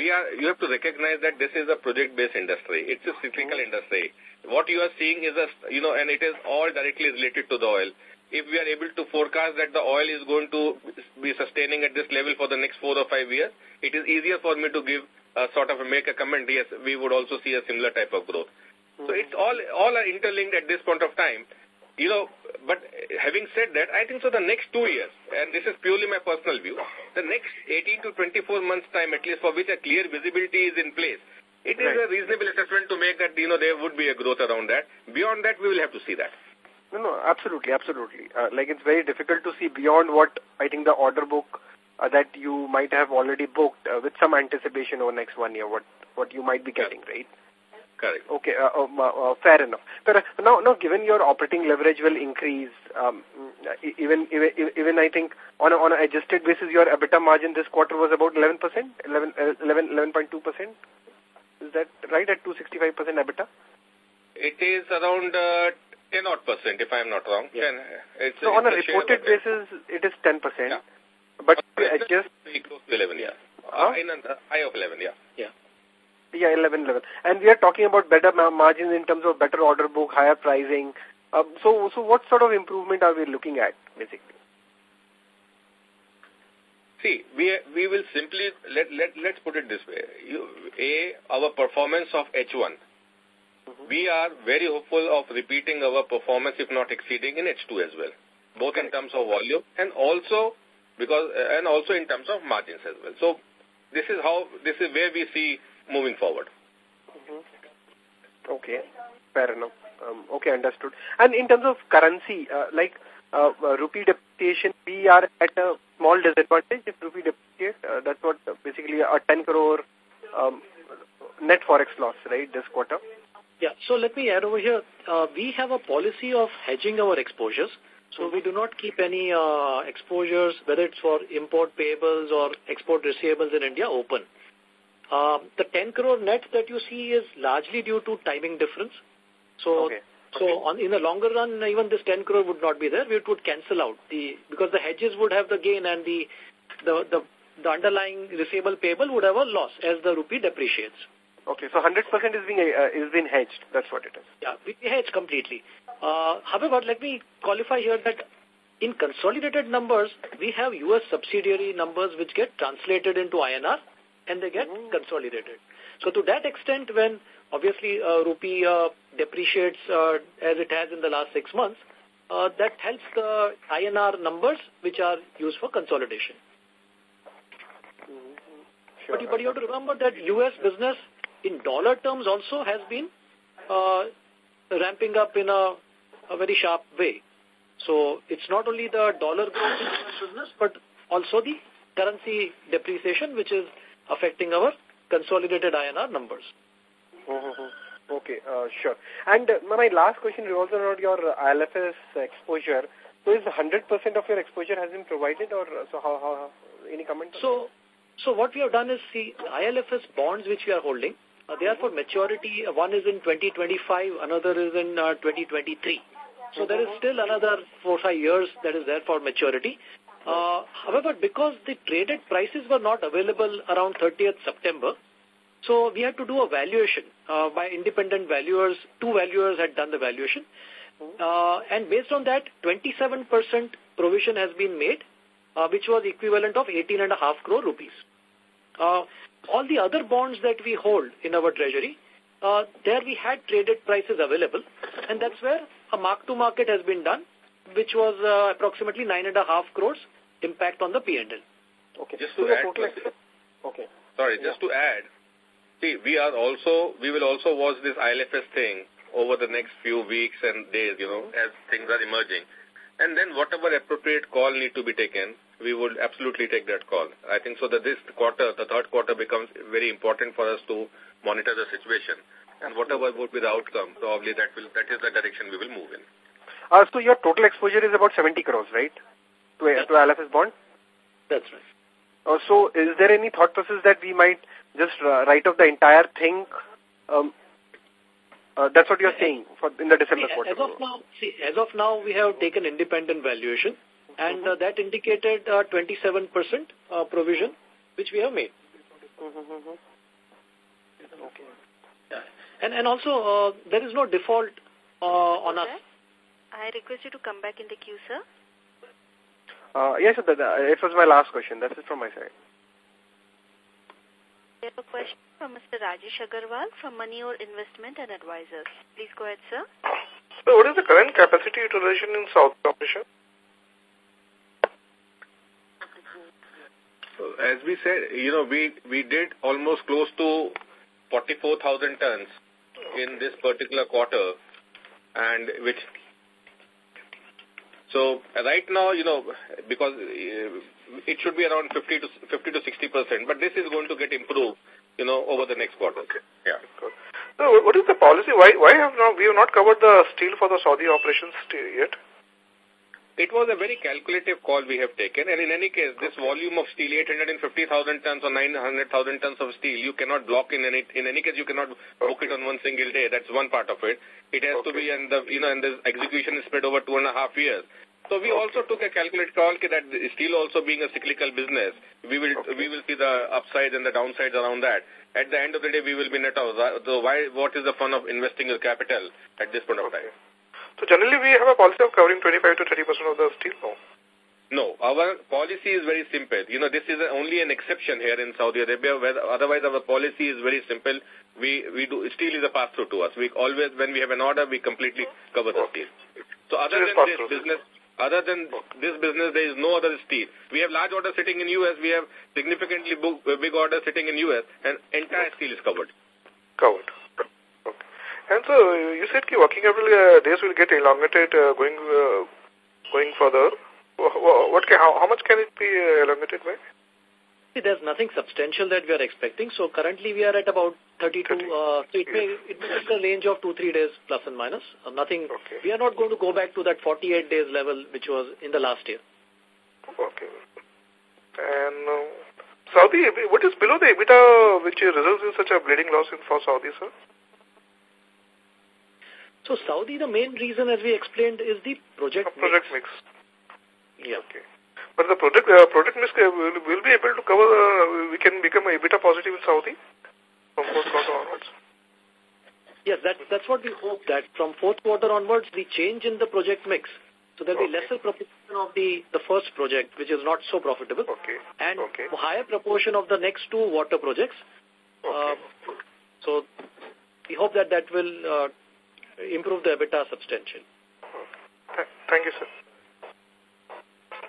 we are, you have to recognize that this is a project-based industry. It's a cyclical mm-hmm. industry. What you are seeing is a, you know, and it is all directly related to the oil. If we are able to forecast that the oil is going to be sustaining at this level for the next four or five years, it is easier for me to give a sort of a make a comment, yes, we would also see a similar type of growth. So it's all, all are interlinked at this point of time you know, but having said that, I think so the next two years, and this is purely my personal view, the next 18 to 24 months time at least for which a clear visibility is in place, it is right. a reasonable assessment to make that, you know, there would be a growth around that. Beyond that, we will have to see that. No, no, absolutely, absolutely. Uh, like it's very difficult to see beyond what I think the order book uh, that you might have already booked uh, with some anticipation over next one year, what, what you might be getting, right? Correct. Okay, uh, um, uh, uh, fair enough. But uh, now, now, given your operating leverage will increase, um, even, even, even I think on a, on an adjusted basis, your EBITDA margin this quarter was about 11%, 11, 11, 11.2%. Is that right at 265% EBITDA? It is around uh, 10 odd percent, if I'm not wrong. Yeah. 10, it's, so on a reported basis, it is 10%. Yeah. But adjust... Close to 11, yeah. Huh? Uh, in high of 11, yeah. Yeah. Yeah, 11, 11. And we are talking about better margins in terms of better order book, higher pricing. Um, so, so what sort of improvement are we looking at, basically? See, we we will simply let let let's put it this way. You, a our performance of H1. Mm -hmm. We are very hopeful of repeating our performance, if not exceeding, in H2 as well, both in terms of volume and also because and also in terms of margins as well. So this is how this is where we see moving forward. -hmm. Okay, fair enough. Um, okay, understood. And in terms of currency, uh, like uh, uh, rupee depreciation, we are at a small disadvantage if rupee depreciate. Uh, that's what uh, basically a 10 crore um, net forex loss, right, this quarter? Yeah, so let me add over here. Uh, we have a policy of hedging our exposures. So we do not keep any uh, exposures, whether it's for import payables or export receivables in India, open. Uh, the 10 crore net that you see is largely due to timing difference. So, okay. so on, in the longer run, even this 10 crore would not be there. It would cancel out the because the hedges would have the gain and the the the, the underlying receivable payable would have a loss as the rupee depreciates. Okay, so 100% is being uh, is being hedged. That's what it is. Yeah, we hedge completely. Uh, however, let me qualify here that in consolidated numbers, we have U.S. subsidiary numbers which get translated into INR and they get mm -hmm. consolidated. So to that extent, when obviously uh, rupee uh, depreciates uh, as it has in the last six months, uh, that helps the INR numbers which are used for consolidation. Mm -hmm. sure. But, you, but you have to remember that U.S. business in dollar terms also has been uh, ramping up in a, a very sharp way. So it's not only the dollar growth in U.S. business, but also the currency depreciation, which is affecting our consolidated INR numbers. Mm-hmm. Okay, uh, sure. And uh, my last question revolves around your IL&FS exposure. So is 100% of your exposure has been provided or uh, so how, how any comment? So, so what we have done is see IL&FS bonds which we are holding, uh, they are for maturity. One is in 2025, another is in uh, 2023. So there is still another four five years that is there for maturity. Uh, however, because the traded prices were not available around 30th September, so we had to do a valuation uh, by independent valuers. Two valuers had done the valuation. Uh, and based on that, 27% provision has been made, uh, which was equivalent of 18.5 crore rupees. Uh, all the other bonds that we hold in our treasury, uh, there we had traded prices available, and that's where a mark-to-market has been done, which was uh, approximately 9.5 crores impact on the P&L. Okay. Just to add, okay. Sorry, yeah. just to add, see, we are also, we will also watch this IL&FS thing over the next few weeks and days, you know, as things are emerging. And then whatever appropriate call need to be taken, we would absolutely take that call. I think so that this quarter, the third quarter becomes very important for us to monitor the situation. And whatever would be the outcome, probably that will that is the direction we will move in. Uh, so your total exposure is about 70 crores, right? To, yeah. to IL&FS bond? That's right. Uh, so is there any thought process that we might just uh, write off the entire thing um, uh, that's what you're saying for in the December see, quarter. As of now, see, as of now, we have taken independent valuation, and uh, that indicated 27% uh, uh, provision, which we have made. Okay. Yeah. And and also, uh, there is no default uh, on us. I request you to come back in the queue, sir. Uh, yes, sir, it was my last question. That's it from my side. We have a question from Mr. Rajesh Agarwal from Moneyore Investment and Advisors. Please go ahead, sir. So what is the current capacity utilization in South operation? as we said, you know, we, we did almost close to 44,000 tons in this particular quarter and which so right now, you know, because uh, it should be around 50 to 50 to 60 percent, but this is going to get improved, you know, over the next quarter. Okay. Yeah. Good. So, what is the policy? Why why have not we have not covered the steel for the Saudi operations yet? It was a very calculative call we have taken, and in any case, this volume of steel, 850,000 tons or 900,000 tons of steel, you cannot block in any, in any case, you cannot book it on one single day. That's one part of it. It has okay. to be, and the, you know, and the execution is spread over two and a half years. So we okay. also took a calculated call that steel also being a cyclical business, we will okay. we will see the upsides and the downsides around that. At the end of the day, we will be net out. So why? What is the fun of investing your capital at this point of time? So generally we have a policy of covering 25 to 30% of the steel, no? No, our policy is very simple. You know, this is only an exception here in Saudi Arabia, where otherwise our policy is very simple. We we do steel is a pass through to us. We always, when we have an order, we completely cover the steel. So other than this business, other than this business, there is no other steel. We have large orders sitting in US. We have significantly big orders sitting in US, and entire steel is covered. Covered. And so you said that working capital uh, days will get elongated uh, going uh, going further. What can, how, how much can it be elongated by? See, there's nothing substantial that we are expecting. So currently we are at about 32. 30. Uh, so it may it may be a range of two three days plus and minus. Uh, nothing. Okay. We are not going to go back to that 48 days level which was in the last year. Okay. And uh, Saudi, what is below the EBITDA which results in such a bleeding loss in for Saudi, sir? So Saudi, the main reason, as we explained, is the project, project mix. mix. Yeah. Okay. But the project uh, project mix uh, will, will be able to cover. Uh, we can become a EBITDA positive in Saudi from fourth quarter onwards. Yes, that's that's what we hope that from fourth quarter onwards, the change in the project mix. So there will okay. be lesser proportion of the the first project, which is not so profitable, okay. and okay. higher proportion of the next two water projects. Okay. Uh, so we hope that that will uh, improve the EBITDA substantially. Thank you, sir.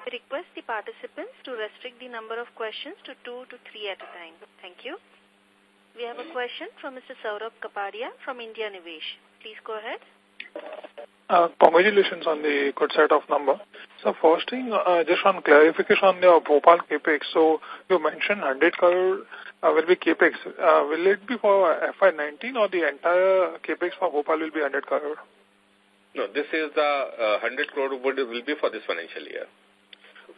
We request the participants to restrict the number of questions to two to three at a time. Thank you. We have a question from Mr. Saurabh Kapadia from India Nivesh. Please go ahead. Uh, congratulations on the good set of number. So first thing, uh, just on clarification on the Bhopal CAPEX. So you mentioned 100 crore will be CAPEX. Uh, will it be for FY19 or the entire CAPEX for Bhopal will be 100 crore? No, this is the uh, 100 crore would will be for this financial year.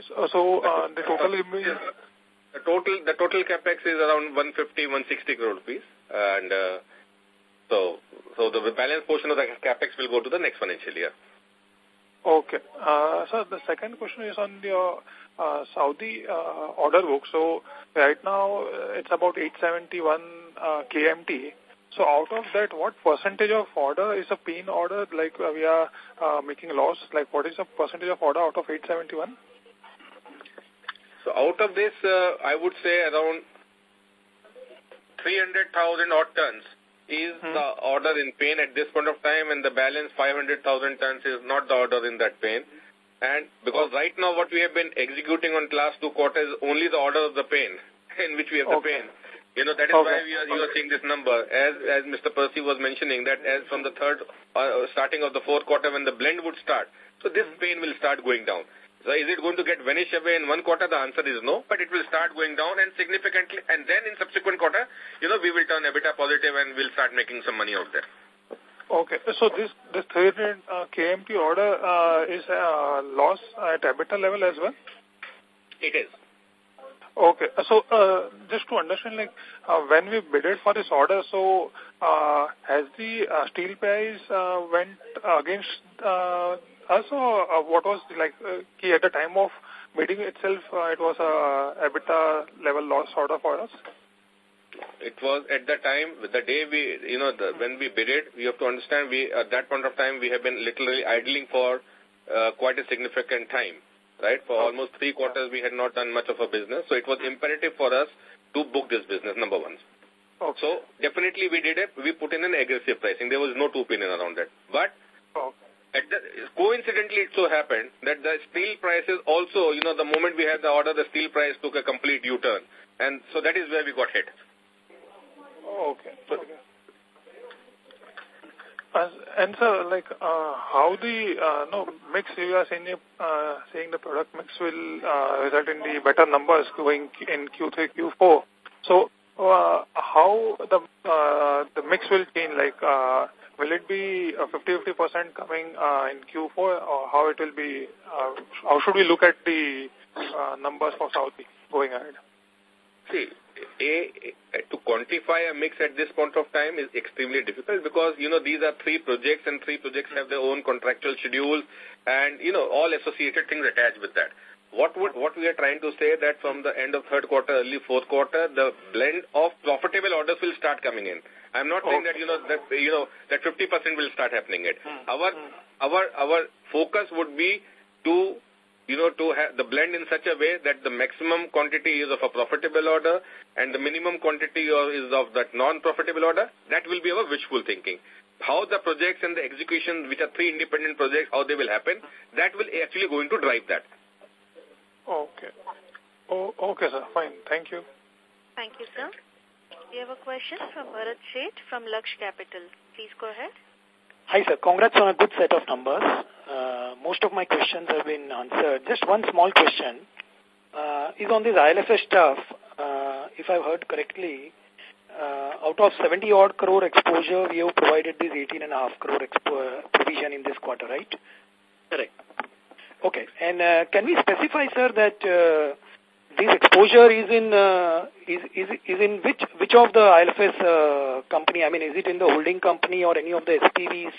So, so uh, the total the total the total capex is around 150 160 crore rupees, and uh, so so the balance portion of the capex will go to the next financial year. Okay. Uh, so the second question is on the uh, Saudi uh, order book. So right now uh, it's about 871 uh, KMT. So out of that, what percentage of order is a pain order? Like uh, we are uh, making loss. Like what is the percentage of order out of 871? So out of this, uh, I would say around 300,000 odd tons is hmm. the order in pain at this point of time and the balance 500,000 tons is not the order in that pain. And because right now what we have been executing on last two quarters is only the order of the pain [LAUGHS] in which we have the pain. You know, that is okay. why we are, you are seeing this number. As as Mr. Percy was mentioning, that as from the third, uh, starting of the fourth quarter when the blend would start, so this hmm. pain will start going down. So is it going to get vanish away in one quarter? The answer is no, but it will start going down and significantly, and then in subsequent quarter, you know, we will turn EBITDA positive and we'll start making some money out there. Okay, so this this 300 uh, KMT order uh, is a uh, loss at EBITDA level as well? It is. Okay, so uh, just to understand, like uh, when we bidded for this order, so uh, has the uh, steel price uh, went against uh, also, uh, what was like uh, key at the time of bidding itself? Uh, it was a EBITDA level loss order for us. It was at the time, the day we, you know, the, when we bidded, we have to understand we, at that point of time, we have been literally idling for uh, quite a significant time, right? For almost three quarters, we had not done much of a business. So it was imperative for us to book this business, number one. Okay. So definitely we did it. We put in an aggressive pricing. There was no two opinion around that. But okay. At the, coincidentally, it so happened that the steel prices also, you know, the moment we had the order, the steel price took a complete U-turn. And so that is where we got hit. Oh, okay. okay. And so, like, uh, how the uh, no mix you are saying, uh, saying the product mix will uh, result in the better numbers going in Q3, Q4. So, uh, how the uh, the mix will change? Like, uh, will it be 50-50% coming uh, in Q4 or how it will be, uh, how should we look at the uh, numbers for Saudi going ahead? See, a, to quantify a mix at this point of time is extremely difficult because, you know, these are three projects and three projects have their own contractual schedules and, you know, all associated things attached with that. What would what we are trying to say that from the end of third quarter, early fourth quarter, the blend of profitable orders will start coming in. I'm not saying that, you know, that, you know, that 50% will start happening it. Hmm. Our, hmm. our, our focus would be to, you know, to have the blend in such a way that the maximum quantity is of a profitable order and the minimum quantity is of that non-profitable order. That will be our wishful thinking. How the projects and the execution, which are three independent projects, how they will happen, that will actually going to drive that. Okay. Oh, okay, sir. Fine. Thank you. Thank you, sir. We have a question from Bharat Sheth from Laksh Capital. Please go ahead. Hi, sir. Congrats on a good set of numbers. Uh, most of my questions have been answered. Just one small question uh, is on this IL&FS stuff. Uh, if I've heard correctly, uh, out of 70 odd crore exposure, we have provided this 18 and a half crore provision in this quarter, right? Correct. Okay. And uh, can we specify, sir, that uh, this exposure is in uh, is, is is in which which of the IL&FS uh, company? I mean, is it in the holding company or any of the SPVs?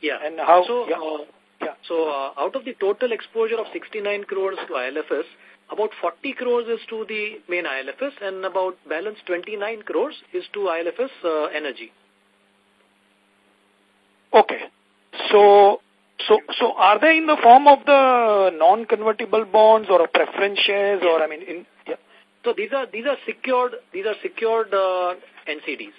Yeah. And how? So, yeah. Uh, yeah. So uh, out of the total exposure of 69 crores to IL&FS, about 40 crores is to the main IL&FS and about balance 29 crores is to IL&FS uh, Energy. Okay. So, so, so are they in the form of the non-convertible bonds or preference shares or, I mean, in, yeah. So these are, these are secured, these are secured uh, NCDs.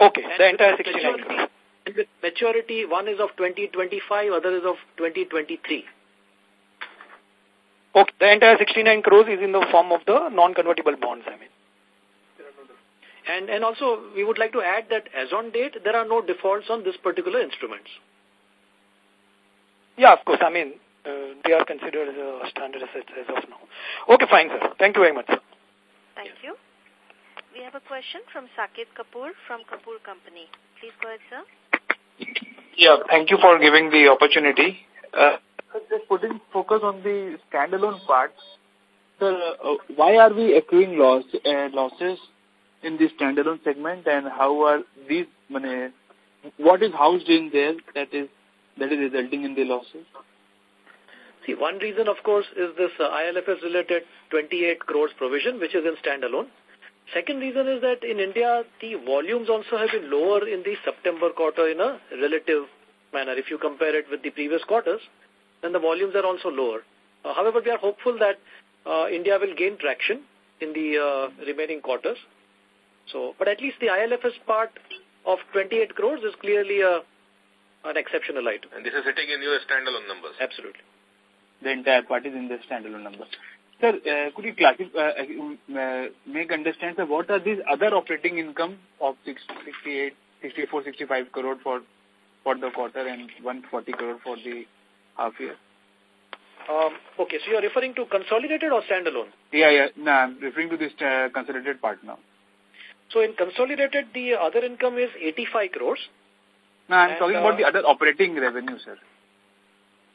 Okay, and the entire 69 maturity, and with maturity, one is of 2025, other is of 2023. Okay, the entire 69 crores is in the form of the non-convertible bonds, I mean. And, and also, we would like to add that as on date, there are no defaults on this particular instruments. Yeah, of course. I mean, uh, they are considered as a standard asset as of now. Okay, fine, sir. Thank you very much. Sir. Thank you. We have a question from Saket Kapoor from Kapoor Company. Please go ahead, sir. Yeah, thank you for giving the opportunity. Uh, just putting focus on the standalone part, sir, uh, why are we accruing loss, uh, losses in the standalone segment and how are these, money, what is housed in there that is that is resulting in the losses? See, one reason, of course, is this uh, IL&FS-related 28 crores provision, which is in standalone. Second reason is that in India, the volumes also have been lower in the September quarter in a relative manner. If you compare it with the previous quarters, then the volumes are also lower. Uh, however, we are hopeful that uh, India will gain traction in the remaining quarters. So, but at least the IL&FS part of 28 crores is clearly a, an exceptional item. And this is sitting in your standalone numbers. Absolutely. The entire part is in the standalone numbers. Sir, uh, could you classify, uh, uh, make understand, sir, what are these other operating income of 68, 64, 65 crore for, for the quarter and 140 crore for the half year? Um, okay, so you're referring to consolidated or standalone? Yeah, yeah. No, I'm referring to this uh, consolidated part now. So in consolidated, the other income is 85 crores. No, I'm and, talking about the other operating revenue, sir.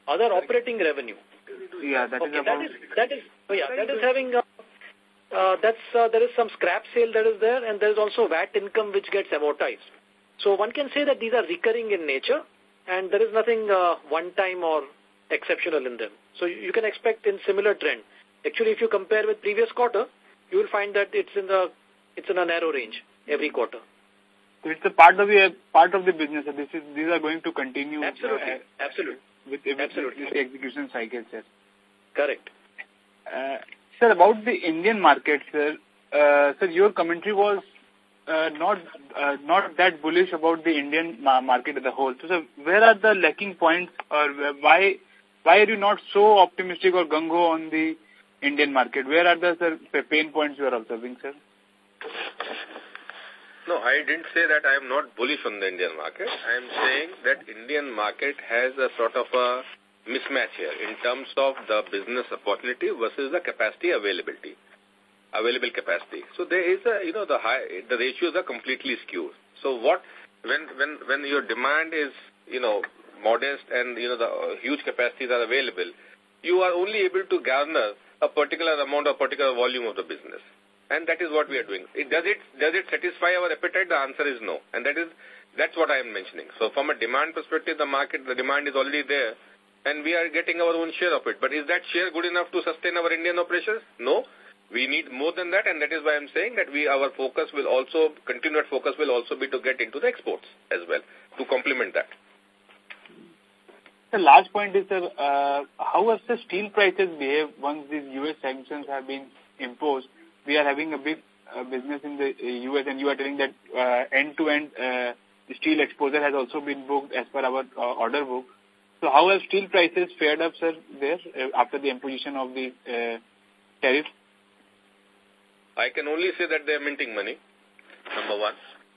Other operating revenue. Yeah, that okay, is that is that is oh yeah that is having uh, uh, that's uh, there is some scrap sale that is there and there is also VAT income which gets amortized. So one can say that these are recurring in nature and there is nothing uh, one time or exceptional in them. So you can expect in similar trend. Actually, if you compare with previous quarter, you will find that it's in the it's in a narrow range every quarter. So it's a part of the part of the business. This is these are going to continue. Absolutely, uh, absolutely. With, with, absolutely. with the execution cycle, sir. Correct. Uh, sir, about the Indian market, sir. Uh, sir, your commentary was uh, not uh, not that bullish about the Indian ma market as a whole. So, sir, where are the lacking points, or why why are you not so optimistic or gung-ho on the Indian market? Where are the sir, pain points you are observing, sir? No, I didn't say that I am not bullish on the Indian market. I am saying that Indian market has a sort of a mismatch here in terms of the business opportunity versus the capacity availability, available capacity. So there is a, you know, the high, the ratios are completely skewed. So what, when, when, when your demand is, you know, modest and, you know, the uh, huge capacities are available, you are only able to garner a particular amount or particular volume of the business. And that is what we are doing. It, does it does it satisfy our appetite? The answer is no. And that is that's what I am mentioning. So from a demand perspective, the market, the demand is already there, and we are getting our own share of it. But is that share good enough to sustain our Indian operations? No. We need more than that, and that is why I'm saying that we our focus will also, continued focus will also be to get into the exports as well, to complement that. The last point is, sir, uh, how has the steel prices behave once these U.S. sanctions have been imposed? We are having a big uh, business in the U.S. Uh, and you are telling that end-to-end uh, -end, uh, steel exposure has also been booked as per our uh, order book. So how have steel prices fared up, sir, there uh, after the imposition of the uh, tariff? I can only say that they're minting money, number one.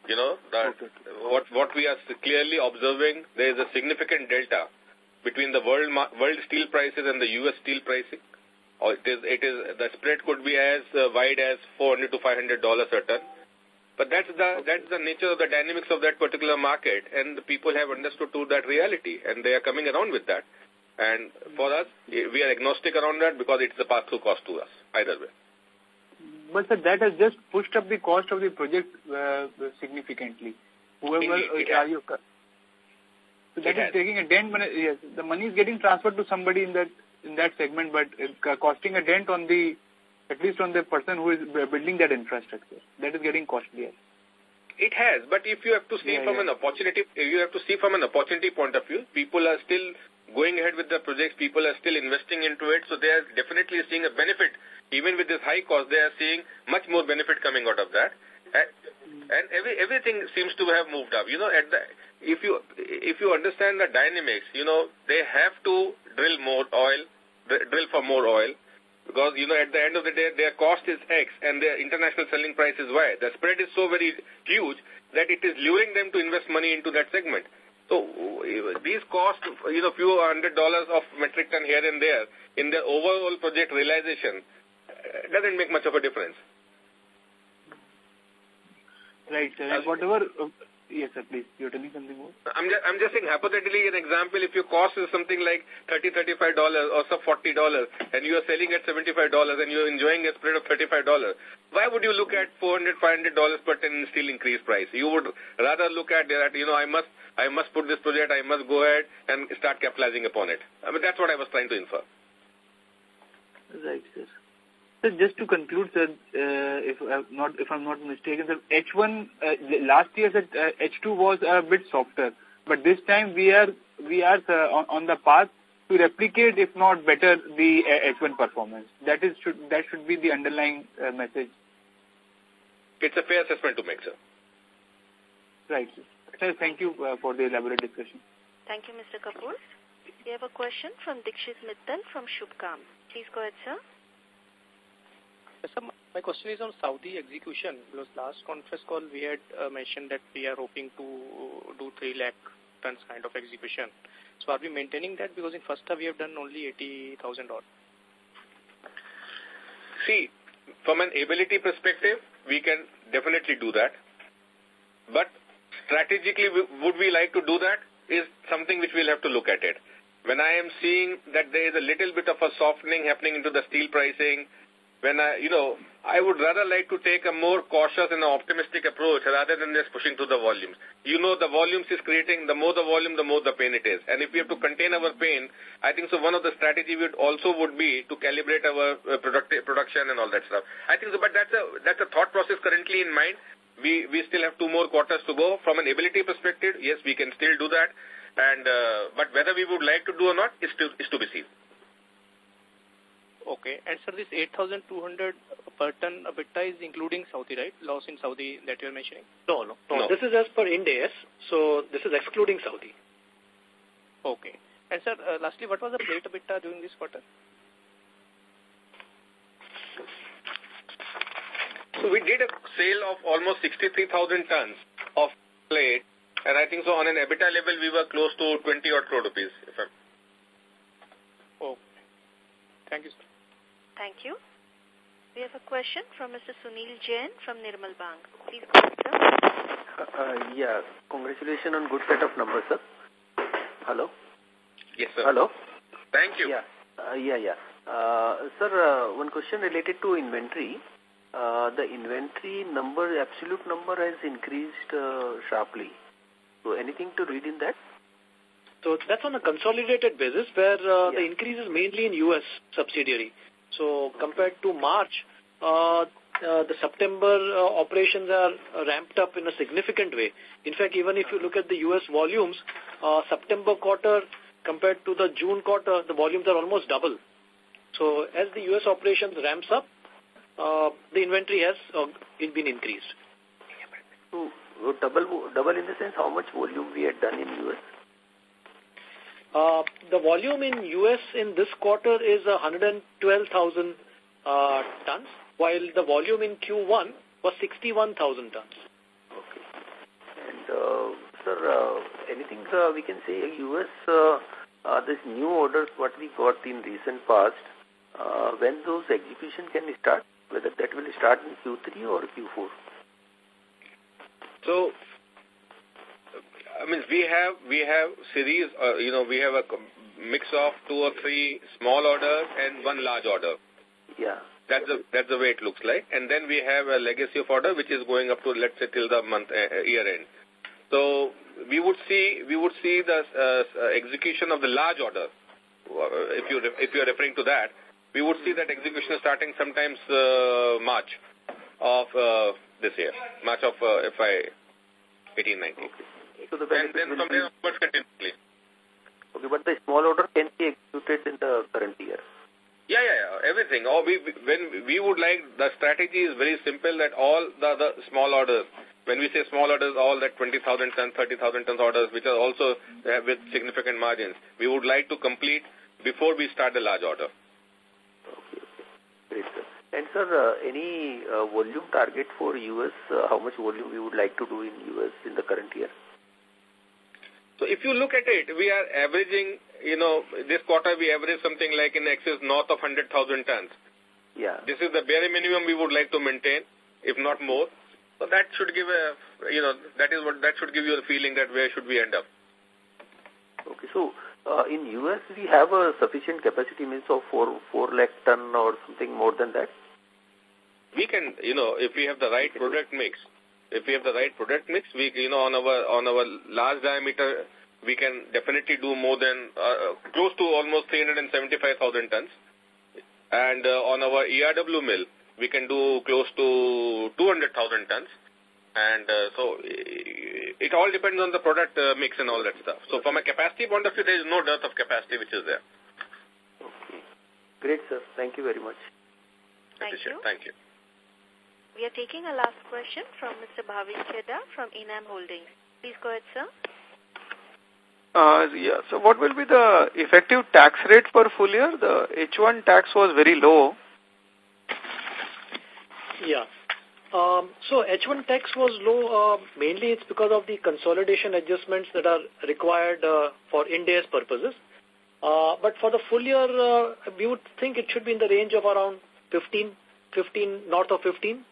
You know, that what, what we are clearly observing, there is a significant delta between the world, world steel prices and the U.S. steel pricing. Or it is, it is, the spread could be as uh, wide as 400 to 500 dollars a ton. But that's the, that's the nature of the dynamics of that particular market, and the people have understood to that reality, and they are coming around with that. And for us, we are agnostic around that because it's a pass-through cost to us, either way. But sir, that has just pushed up the cost of the project uh, significantly. Whoever Indeed, are you, so that is taking a dent. Yes, the money is getting transferred to somebody in that in that segment, but uh, costing a dent on the at least on the person who is building that infrastructure. That is getting costlier. It has, but if you have to see Yeah, from yeah. an opportunity, you have to see from an opportunity point of view. People are still going ahead with the projects. People are still investing into it, so they are definitely seeing a benefit. Even with this high cost, they are seeing much more benefit coming out of that. And, and every, everything seems to have moved up. You know, at the, if you if you understand the dynamics, you know, they have to drill more oil, drill for more oil, because, you know, at the end of the day, their cost is X and their international selling price is Y. The spread is so very huge that it is luring them to invest money into that segment. So uh, these costs, you know, few hundred dollars of metric ton here and there in the overall project realization uh, doesn't make much of a difference. Right, sir. And whatever. Yes, sir. Please, you're telling something more. I'm just, I'm just saying hypothetically an example, if your cost is something like $30, $35 or sub $40 and you are selling at $75 and you're enjoying a spread of $35, why would you look at $400, $500 per ton in steel increase price? You would rather look at that, you know, I must, I must put this project, I must go ahead and start capitalizing upon it. I mean, that's what I was trying to infer. Right, sir. So just to conclude, sir, uh, if I'm not if I'm not mistaken, sir, H1 uh, last year, sir, uh, H2 was a bit softer, but this time we are we are sir, on, on the path to replicate, if not better, the uh, H1 performance. That is should that should be the underlying uh, message. It's a fair assessment to make, sir. Right, sir. Sir, thank you uh, for the elaborate discussion. Thank you, Mr. Kapoor. We have a question from Dikshit Mittal from Subhkam. Please go ahead, sir. Sir, my question is on Saudi execution because last conference call we had uh, mentioned that we are hoping to do 3 lakh tons kind of execution. So are we maintaining that because in first half we have done only 80,000 odd? See, from an ability perspective, we can definitely do that. But strategically, would we like to do that is something which we'll have to look at it. When I am seeing that there is a little bit of a softening happening into the steel pricing, when I, you know, I would rather like to take a more cautious and optimistic approach rather than just pushing to the volumes. You know, the volumes is creating, the more the volume, the more the pain it is. And if we have to contain our pain, I think so one of the strategy would also would be to calibrate our uh, product, production and all that stuff. I think so, but that's a, that's a thought process currently in mind. We, we still have two more quarters to go. From an ability perspective, yes, we can still do that. And, uh, but whether we would like to do or not is to, is to be seen. Okay. And sir, this 8,200 per ton EBITDA is including Saudi, right? Loss in Saudi that you're mentioning? No, no, no, No. This is as per Ind AS, so this is excluding Saudi. Okay. And sir, uh, lastly, what was the plate EBITDA during this quarter? So we did a sale of almost 63,000 tons of plate, and I think so on an EBITDA level we were close to 20 odd crore rupees. If I'm Okay. Thank you, sir. Thank you. We have a question from Mr. Sunil Jain from Nirmal Bang. Please go ahead, sir. Uh, yeah, congratulations on good set of numbers, sir. Hello? Yes, sir. Hello? Thank you. Yeah, uh, yeah, yeah. Uh, sir, uh, one question related to inventory. Uh, the inventory number, absolute number has increased uh, sharply. So anything to read in that? So that's on a consolidated basis where uh, the increase is mainly in U.S. subsidiary. So compared to March, uh, uh, the September uh, operations are ramped up in a significant way. In fact, even if you look at the U.S. volumes, uh, September quarter compared to the June quarter, the volumes are almost double. So as the U.S. operations ramps up, uh, the inventory has uh, been increased. So double, double in the sense how much volume we had done in US? Uh, the volume in U.S. in this quarter is uh, 112,000 uh, tons while the volume in Q1 was 61,000 tons. Okay. And, uh, sir, uh, anything uh, we can say U.S., uh, uh, this new orders what we got in recent past, uh, when those execution can start, whether that will start in Q3 or Q4? So, I mean, we have we have series. Uh, you know, we have a mix of two or three small orders and one large order. Yeah. That's the that's the way it looks like. And then we have a legacy of order which is going up to let's say till the month uh, year end. So we would see we would see the uh, execution of the large order. Uh, if you if you are referring to that, we would see that execution starting sometimes uh, March of uh, this year, March of uh, FY 1890. Okay. So the and then from there onwards continuously. Okay, but the small order can be executed in the current year. Yeah, yeah, yeah, everything. Or we, when we would like, the strategy is very simple that all the, the small orders, when we say small orders, all that 20,000 tons, 30,000 tons orders, which are also uh, with significant margins, we would like to complete before we start the large order. Okay, okay. Great, sir. And sir, uh, any uh, volume target for U.S., uh, how much volume we would like to do in U.S. in the current year? So if you look at it, we are averaging, you know, this quarter we average something like in excess north of 100,000 tons. Yeah. This is the bare minimum we would like to maintain, if not more. So that should give a, you know, that is what, that should give you a feeling that where should we end up. Okay, so uh, in US we have a sufficient capacity means of 4, 4 lakh ton or something more than that? We can, you know, if we have the right product mix, if we have the right product mix, we, you know, on our, on our large diameter, we can definitely do more than, uh, close to almost 375,000 tons. And uh, on our ERW mill, we can do close to 200,000 tons. And uh, so it all depends on the product uh, mix and all that stuff. So from a capacity point of view, there is no dearth of capacity which is there. Okay. Great, sir. Thank you very much. Thank you. Thank you. We are taking a last question from Mr. Bhavin Chheda from Enam Holdings. Please go ahead, sir. Uh, yeah, so what will be the effective tax rate for full year? The H1 tax was very low. Yeah. Um, so H1 tax was low, uh, mainly it's because of the consolidation adjustments that are required uh, for Ind AS purposes. Uh, but for the full year, uh, we would think it should be in the range of around 15, 15, north of 15.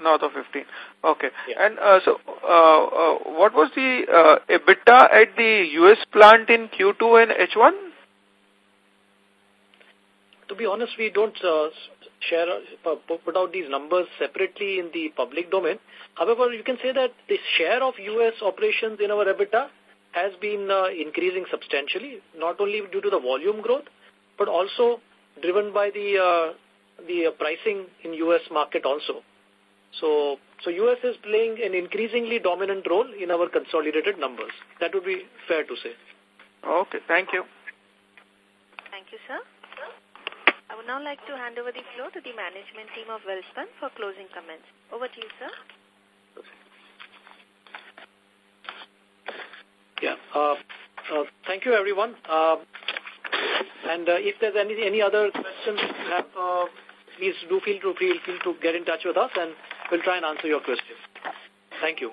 North of 15. Okay. Yeah. And uh, so, uh, uh, what was the uh, EBITDA at the U.S. plant in Q2 and H1? To be honest, we don't uh, share uh, put out these numbers separately in the public domain. However, you can say that the share of U.S. operations in our EBITDA has been uh, increasing substantially, not only due to the volume growth, but also driven by the uh, the uh, pricing in U.S. market also. So, so U.S. is playing an increasingly dominant role in our consolidated numbers. That would be fair to say. Okay, thank you. Thank you, sir. I would now like to hand over the floor to the management team of Welspun for closing comments. Over to you, sir. Yeah. Uh, uh, thank you, everyone. Uh, and uh, if there's any any other questions you have, uh, please do feel to feel, feel to get in touch with us, and we'll try and answer your questions. Thank you.